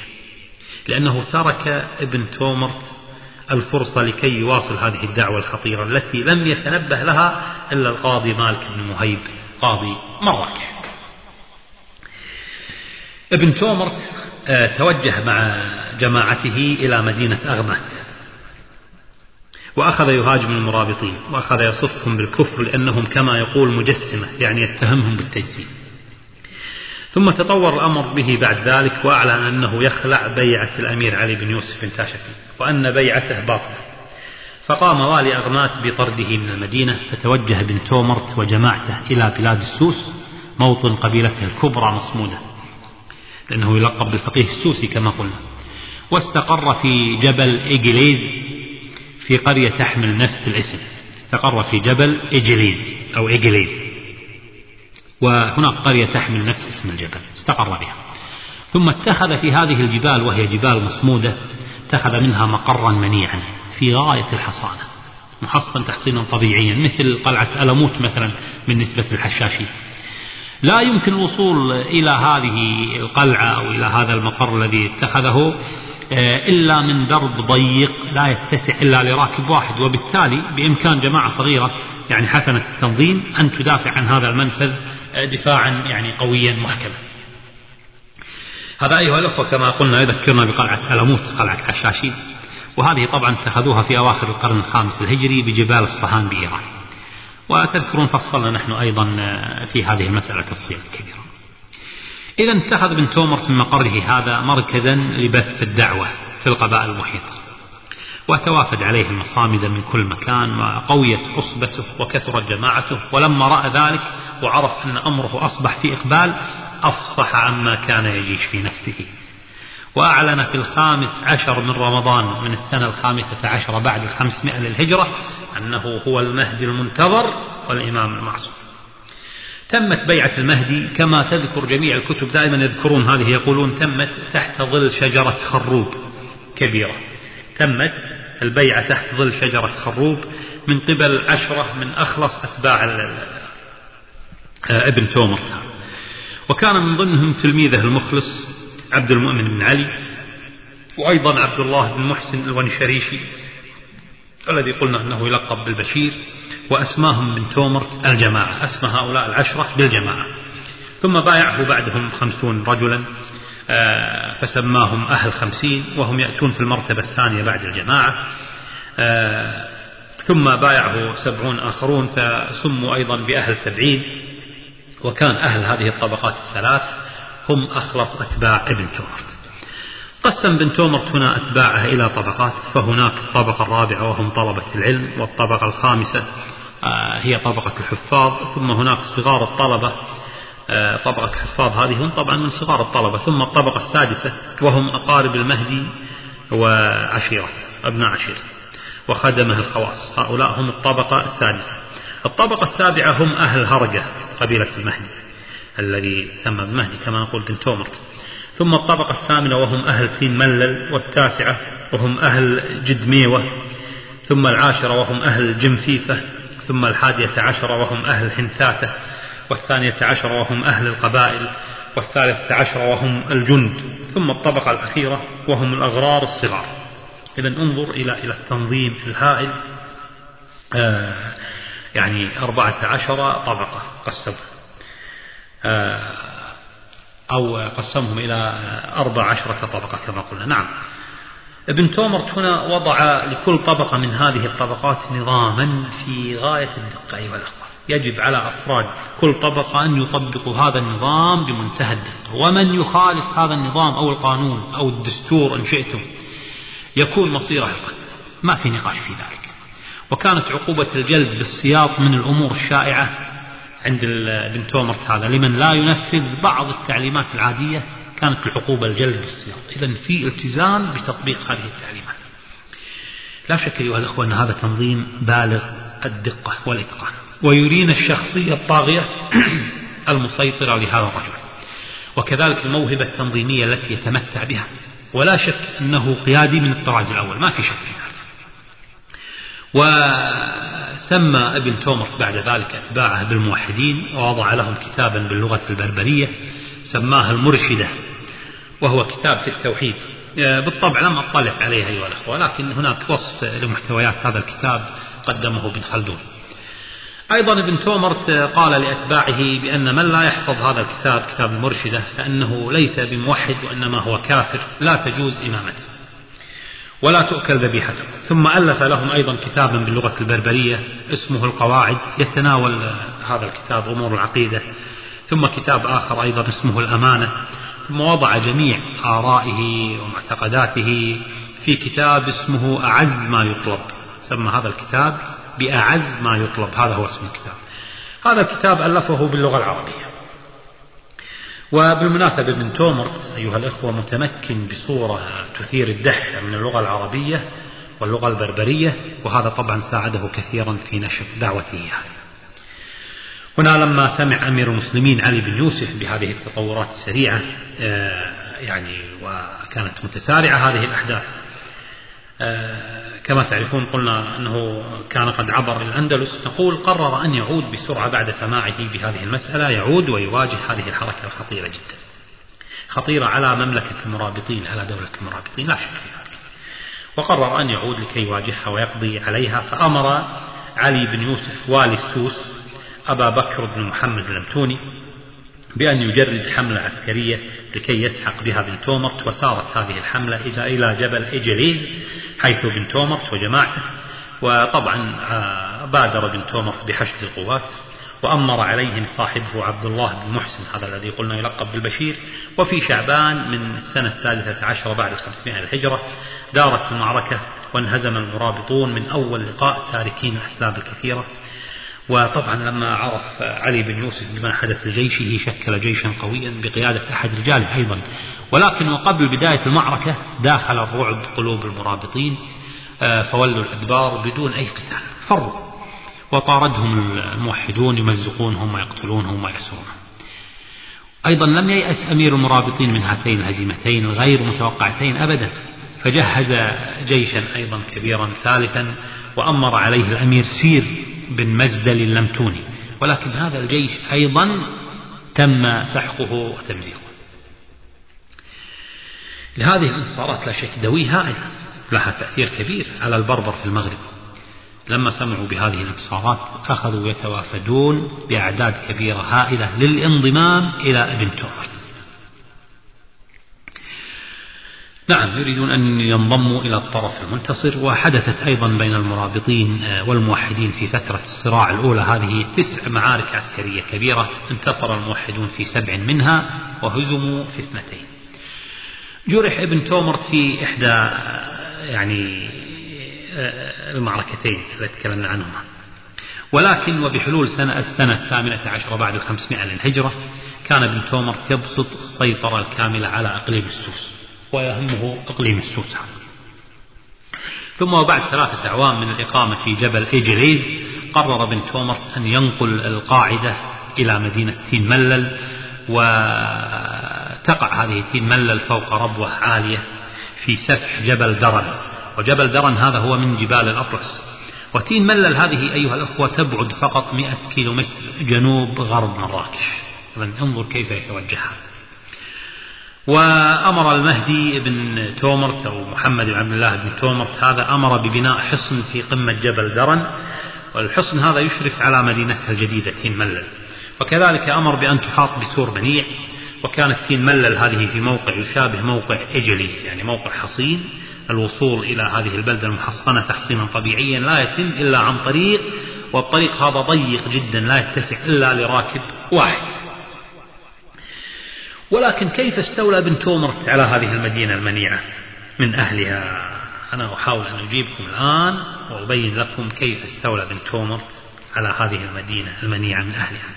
لأنه ترك ابن تومرت الفرصة لكي يواصل هذه الدعوة الخطيرة التي لم يتنبه لها إلا القاضي مالك بن مهيب. قاضي مراكش. ابن تومرت آه، توجه مع جماعته إلى مدينة أغمات. وأخذ يهاجم المرابطين وأخذ يصفهم بالكفر لأنهم كما يقول مجسمة يعني يتهمهم بالتجسيم. ثم تطور الأمر به بعد ذلك وأعلن أنه يخلع بيعة الأمير علي بن يوسف بن تاشفي وأن بيعته باطلة. فقام والي أغمات بطرده من المدينة فتوجه بن تومرت وجماعته إلى بلاد السوس موطن قبيلته الكبرى مصمودة لأنه يلقب بالفقيه السوسي كما قلنا. واستقر في جبل إيجليز في قرية تحمل نفس الاسم. استقر في جبل إجليز أو إجليز وهناك قرية تحمل نفس اسم الجبل استقر بها. ثم اتخذ في هذه الجبال وهي جبال مصمودة اتخذ منها مقرا منيعا. في غاية الحصانة محصن تحصينا طبيعيا مثل قلعة ألموت مثلا بالنسبة للحشاشين لا يمكن الوصول إلى هذه القلعة أو إلى هذا المقر الذي اتخذه آه، إلا من درب ضيق لا يتسع إلا لراكب واحد. وبالتالي بإمكان جماعة صغيرة يعني حسنة التنظيم أن تدافع عن هذا المنفذ آه، دفاعا يعني قويا محكما. هذا أيها الأخوة كما قلنا يذكرنا بقلعة ألموت قلعة حشاشين وهذه طبعا اتخذوها في أواخر القرن الخامس الهجري بجبال الصهان بإيران وتذكرون فصلنا نحن أيضا آه، في هذه المسألة تفصيلا كبيرا. إذا اتخذ ابن تومر من مقره هذا مركزا لبث الدعوة في القبائل المحيطة. وتوافد عليه المصامد من كل مكان وقويت أصبته وكثرت جماعته. ولما رأى ذلك وعرف أن أمره أصبح في إقبال أفصح عما كان يجيش في نفسه. وأعلن في الخامس عشر من رمضان من السنة الخامسة عشر بعد الخمسمائة للهجرة أنه هو المهدي المنتظر والإمام المعصوم. تمت بيعة المهدي كما تذكر جميع الكتب دائما يذكرون هذه يقولون تمت تحت ظل شجرة خروب كبيرة. تمت البيعة تحت ظل شجرة خروب من قبل عشرة من أخلص أتباع آه، ابن تومر. وكان من ضمنهم تلميذه المخلص عبد المؤمن بن علي وأيضا عبد الله بن محسن الونشريشي الذي قلنا أنه يلقب بالبشير وأسماهم من تومر الجماعة أسمى هؤلاء العشرة بالجماعة. ثم بايعه بعدهم خمسون رجلا آه، فسماهم أهل خمسين وهم يأتون في المرتبة الثانية بعد الجماعة. آه، ثم بايعه سبعون آخرون فسموا أيضا بأهل سبعين وكان أهل هذه الطبقات الثلاث. هم أخلص أتباع ابن تومرت قسم بن تومرت هنا أتباعه إلى طبقات فهناك الطبقة الرابعة وهم طلبة العلم والطبقة الخامسة آه، هي طبقة الحفاظ ثم هناك صغار الطلبة آه، طبقة الحفاظ هذه هم طبعا من صغار الطلبة ثم الطبقة السادسة وهم أقارب المهدي وعشيرة أبناء عشيرة وخدمه الخواص. هؤلاء هم الطبقة السادسة. الطبقة السابعة هم أهل هرجة قبيلة المهدي. الذي سمى المهدي كما نقول بن تومرت ثم الطبقة الثامنة وهم أهل تين ملل والتاسعة وهم أهل جدميوة. ثم العاشرة وهم أهل جمفيفة ثم الحادية عشرة وهم أهل حنثاتة والثانية عشرة وهم أهل القبائل. والثالثة عشرة وهم الجند. ثم الطبقة الأخيرة وهم الأغرار الصغار. إذا انظر إلى إلى التنظيم الهائل. آه يعني أربعة عشر طبقة قسموا آه أو قسمهم إلى أربع عشرة طبقة كما قلنا. نعم. ابن تومرت هنا وضع لكل طبقة من هذه الطبقات نظاما في غاية الدقة أيها الأخوة. يجب على أفراد كل طبقة أن يطبقوا هذا النظام بمنتهى الدقة. ومن يخالف هذا النظام أو القانون أو الدستور إن شئتم يكون مصيره القتل. ما في نقاش في ذلك. وكانت عقوبة الجلد بالسياط من الأمور الشائعة عند ابن تومرت هذا لمن لا ينفذ بعض التعليمات العادية كانت العقوبة الجلد بالسياط إذا في التزام بتطبيق هذه التعليمات. لا شك أيها الأخوة أن هذا تنظيم بالغ الدقة والإتقان. ويرينا الشخصية الطاغية المسيطرة لهذا الرجل. وكذلك الموهبة التنظيمية التي يتمتع بها. ولا شك أنه قيادي من الطراز الأول. ما في شك في ذلك. وسمى ابن تومرت بعد ذلك أتباعه بالموحدين ووضع لهم كتابا باللغة البربرية سماه المرشدة وهو كتاب في التوحيد. بالطبع لم أطلع عليه أيها الأخوة لكن هناك وصف لمحتويات هذا الكتاب قدمه ابن خلدون. أيضا ابن تومرت قال لأتباعه بأن من لا يحفظ هذا الكتاب كتاب المرشدة فأنه ليس بموحد وإنما هو كافر لا تجوز إمامته. ولا تؤكل ذبيحته ثم ألف لهم أيضا كتابا باللغة البربرية اسمه القواعد يتناول هذا الكتاب أمور العقيدة. ثم كتاب آخر أيضا اسمه الأمانة. ثم وضع جميع آرائه ومعتقداته في كتاب اسمه أعز ما يطلب. سمى هذا الكتاب بأعز ما يطلب. هذا هو اسم الكتاب. هذا الكتاب ألفه باللغة العربية. وبالمناسبة ابن تومرت أيها الأخوة متمكن بصورة تثير الدهشة من اللغة العربية واللغة البربرية وهذا طبعا ساعده كثيرا في نشر دعوته. هنا لما سمع أمير المسلمين علي بن يوسف بهذه التطورات السريعة آه، يعني وكانت متسارعة هذه الأحداث كما تعرفون قلنا أنه كان قد عبر الأندلس نقول قرر أن يعود بسرعة بعد سماعه بهذه المسألة يعود ويواجه هذه الحركة الخطيرة جدا. خطيرة على مملكة المرابطين على دولة المرابطين لا شك في ذلك. وقرر أن يعود لكي يواجهها ويقضي عليها فأمر علي بن يوسف والي السوس أبا بكر بن محمد الأمتوني بأن يجرد حملة عسكرية لكي يسحق بها بن تومرت وسارت هذه الحملة إلى إلى جبل إجليز حيث بن تومرت وجماعته وطبعا آه، بادر بن تومرت بحشد القوات وأمر عليهم صاحبه عبد الله بن محسن هذا الذي قلنا يلقب بالبشير. وفي شعبان من السنة الثالثة عشر بعد 500 الهجرة دارت المعركة وانهزم المرابطون من أول لقاء تاركين الأسباب الكثيرة. وطبعا لما عرف علي بن يوسف بما حدث لجيشه شكل جيشا قويا بقيادة أحد رجاله أيضا. ولكن وقبل بداية المعركة داخل الرعب قلوب المرابطين آه، فولوا الأدبار بدون أي قتال. فروا. وطاردهم الموحدون يمزقونهم ويقتلونهم ويأسرونهم. أيضا لم ييأس أمير المرابطين من هاتين الهزيمتين الغير متوقعتين أبدا. فجهز جيشا أيضا كبيرا ثالثا وأمر عليه الأمير سير بن مزدل اللمتوني. ولكن هذا الجيش أيضا تم سحقه وتمزيقه. لهذه الانتصارات لا شك دوي هائل لها تأثير كبير على البربر في المغرب. لما سمعوا بهذه الانتصارات أخذوا يتوافدون بأعداد كبيرة هائلة للانضمام إلى ابن تومر نعم يريدون أن ينضموا إلى الطرف المنتصر وحدثت أيضا بين المرابطين والموحدين في فترة الصراع الأولى. هذه تسع معارك عسكرية كبيرة انتصر الموحدون في سبع منها وهزموا في اثنتين. جرح ابن تومرت في إحدى يعني المعركتين التي تكلمنا عنهما. ولكن وبحلول سنة السنة الثامنة عشر بعد الخمسمائة للهجرة كان ابن تومرت يبسط السيطرة الكاملة على إقليم السوس. ويهمه إقليم السوس ثم وبعد ثلاثة أعوام من الإقامة في جبل إيجليز قرر ابن تومرت أن ينقل القاعدة إلى مدينة تين ملل وتقع هذه تين ملل فوق ربوة عالية في سفح جبل درن. وجبل درن هذا هو من جبال الأطلس. وتين ملل هذه أيها الأخوة تبعد فقط مئة كيلومتر جنوب غرب مراكش. انظر كيف يتوجهها وأمر المهدي بن تومرت أو محمد بن عبد الله بن تومرت. هذا أمر ببناء حصن في قمة جبل درن والحصن هذا يشرف على مدينتها الجديدة تين ملل. وكذلك أمر بأن تحاط بسور منيع وكانت تين ملل هذه في موقع يشابه موقع إجليس يعني موقع حصين. الوصول إلى هذه البلدة المحصنة تحصينا طبيعيا لا يتم إلا عن طريق والطريق هذا ضيق جدا لا يتسع إلا لراكب واحد. ولكن كيف استولى بن تومرت على هذه المدينة المنيعة من أهلها؟ أنا أحاول أن أجيبكم الآن وأبين لكم كيف استولى بن تومرت على هذه المدينة المنيعة من أهلها.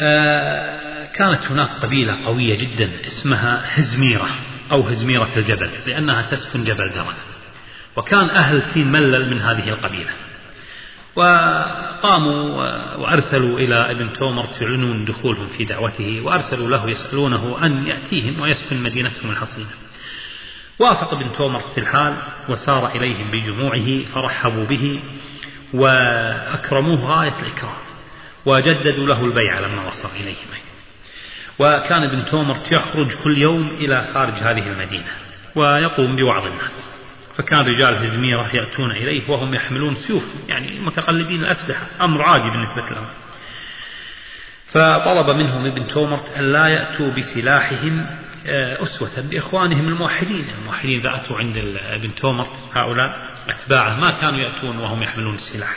آه كانت هناك قبيلة قوية جدا اسمها هزميرة أو هزميرة الجبل لأنها تسكن جبل درن وكان أهل تين ملل من هذه القبيلة. وقاموا وأرسلوا إلى ابن تومر يعلنون دخولهم في دعوته وأرسلوا له يسألونه أن يأتيهم ويسكن مدينتهم الحصينة وافق ابن تومر في الحال وسار إليهم بجموعه فرحبوا به وأكرموه غاية الإكرام وجددوا له البيعة لما وصل إليهم. وكان ابن تومرت يخرج كل يوم إلى خارج هذه المدينة ويقوم بوعظ الناس. فكان رجال هزميرة يأتون إليه وهم يحملون سيوف يعني متقلدين الأسلحة. أمر عادي بالنسبة لهم. فطلب منهم ابن تومرت أن لا يأتوا بسلاحهم آه، أسوة بإخوانهم الموحدين. الموحدين إذا أتوا عند ابن تومرت هؤلاء أتباعه ما كانوا يأتون وهم يحملون السلاح.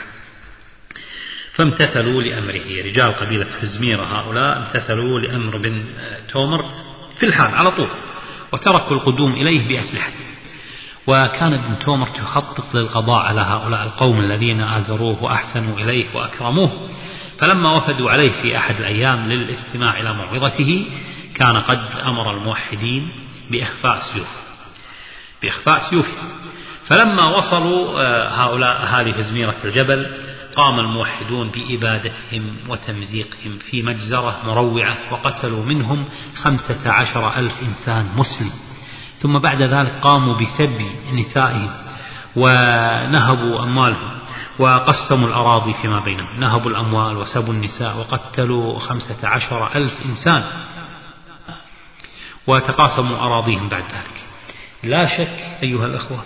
فامتثلوا لأمره. رجال قبيلة حزميرة هؤلاء امتثلوا لأمر بن تومرت في الحال على طول وتركوا القدوم إليه بأسلحته. وكان ابن تومرت يخطط للقضاء على هؤلاء القوم الذين آزروه وأحسنوا إليه وأكرموه. فلما وفدوا عليه في أحد الأيام للاستماع إلى موعظته كان قد أمر الموحدين بإخفاء سيوف. بإخفاء سيوف. فلما وصلوا آه، هؤلاء هذه هزميرة الجبل قام الموحدون بإبادتهم وتمزيقهم في مجزرة مروعة وقتلوا منهم خمسة عشر ألف إنسان مسلم. ثم بعد ذلك قاموا بسبي نسائهم ونهبوا أموالهم وقسموا الأراضي فيما بينهم. نهبوا الأموال وسبوا النساء وقتلوا خمسة عشر ألف إنسان وتقاسموا أراضيهم بعد ذلك. لا شك أيها الأخوة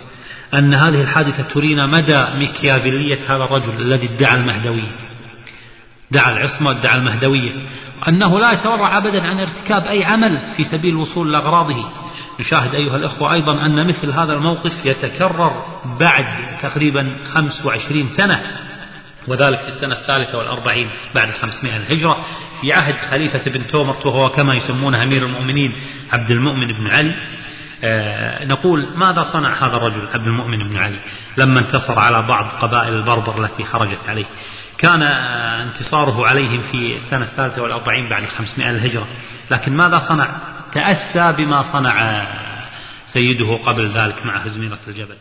أن هذه الحادثة ترينا مدى مكيافيلية هذا الرجل الذي ادعى المهدوية دعا العصمة ادعى المهدوية أنه لا يتورع أبدا عن ارتكاب أي عمل في سبيل الوصول لأغراضه. نشاهد أيها الأخوة أيضا أن مثل هذا الموقف يتكرر بعد تقريبا 25 سنة وذلك في السنة الثالثة والأربعين بعد الخمسمائة الهجرة في عهد خليفة بن تومرت وهو كما يسمونه أمير المؤمنين عبد المؤمن بن علي. آه، نقول ماذا صنع هذا الرجل عبد المؤمن بن علي؟ لما انتصر على بعض قبائل البربر التي خرجت عليه. كان انتصاره عليهم في السنة الثالثة والأربعين بعد الخمسمائة الهجرة. لكن ماذا صنع تأسى بما صنع. سيده قبل ذلك مع هزميرة الجبل.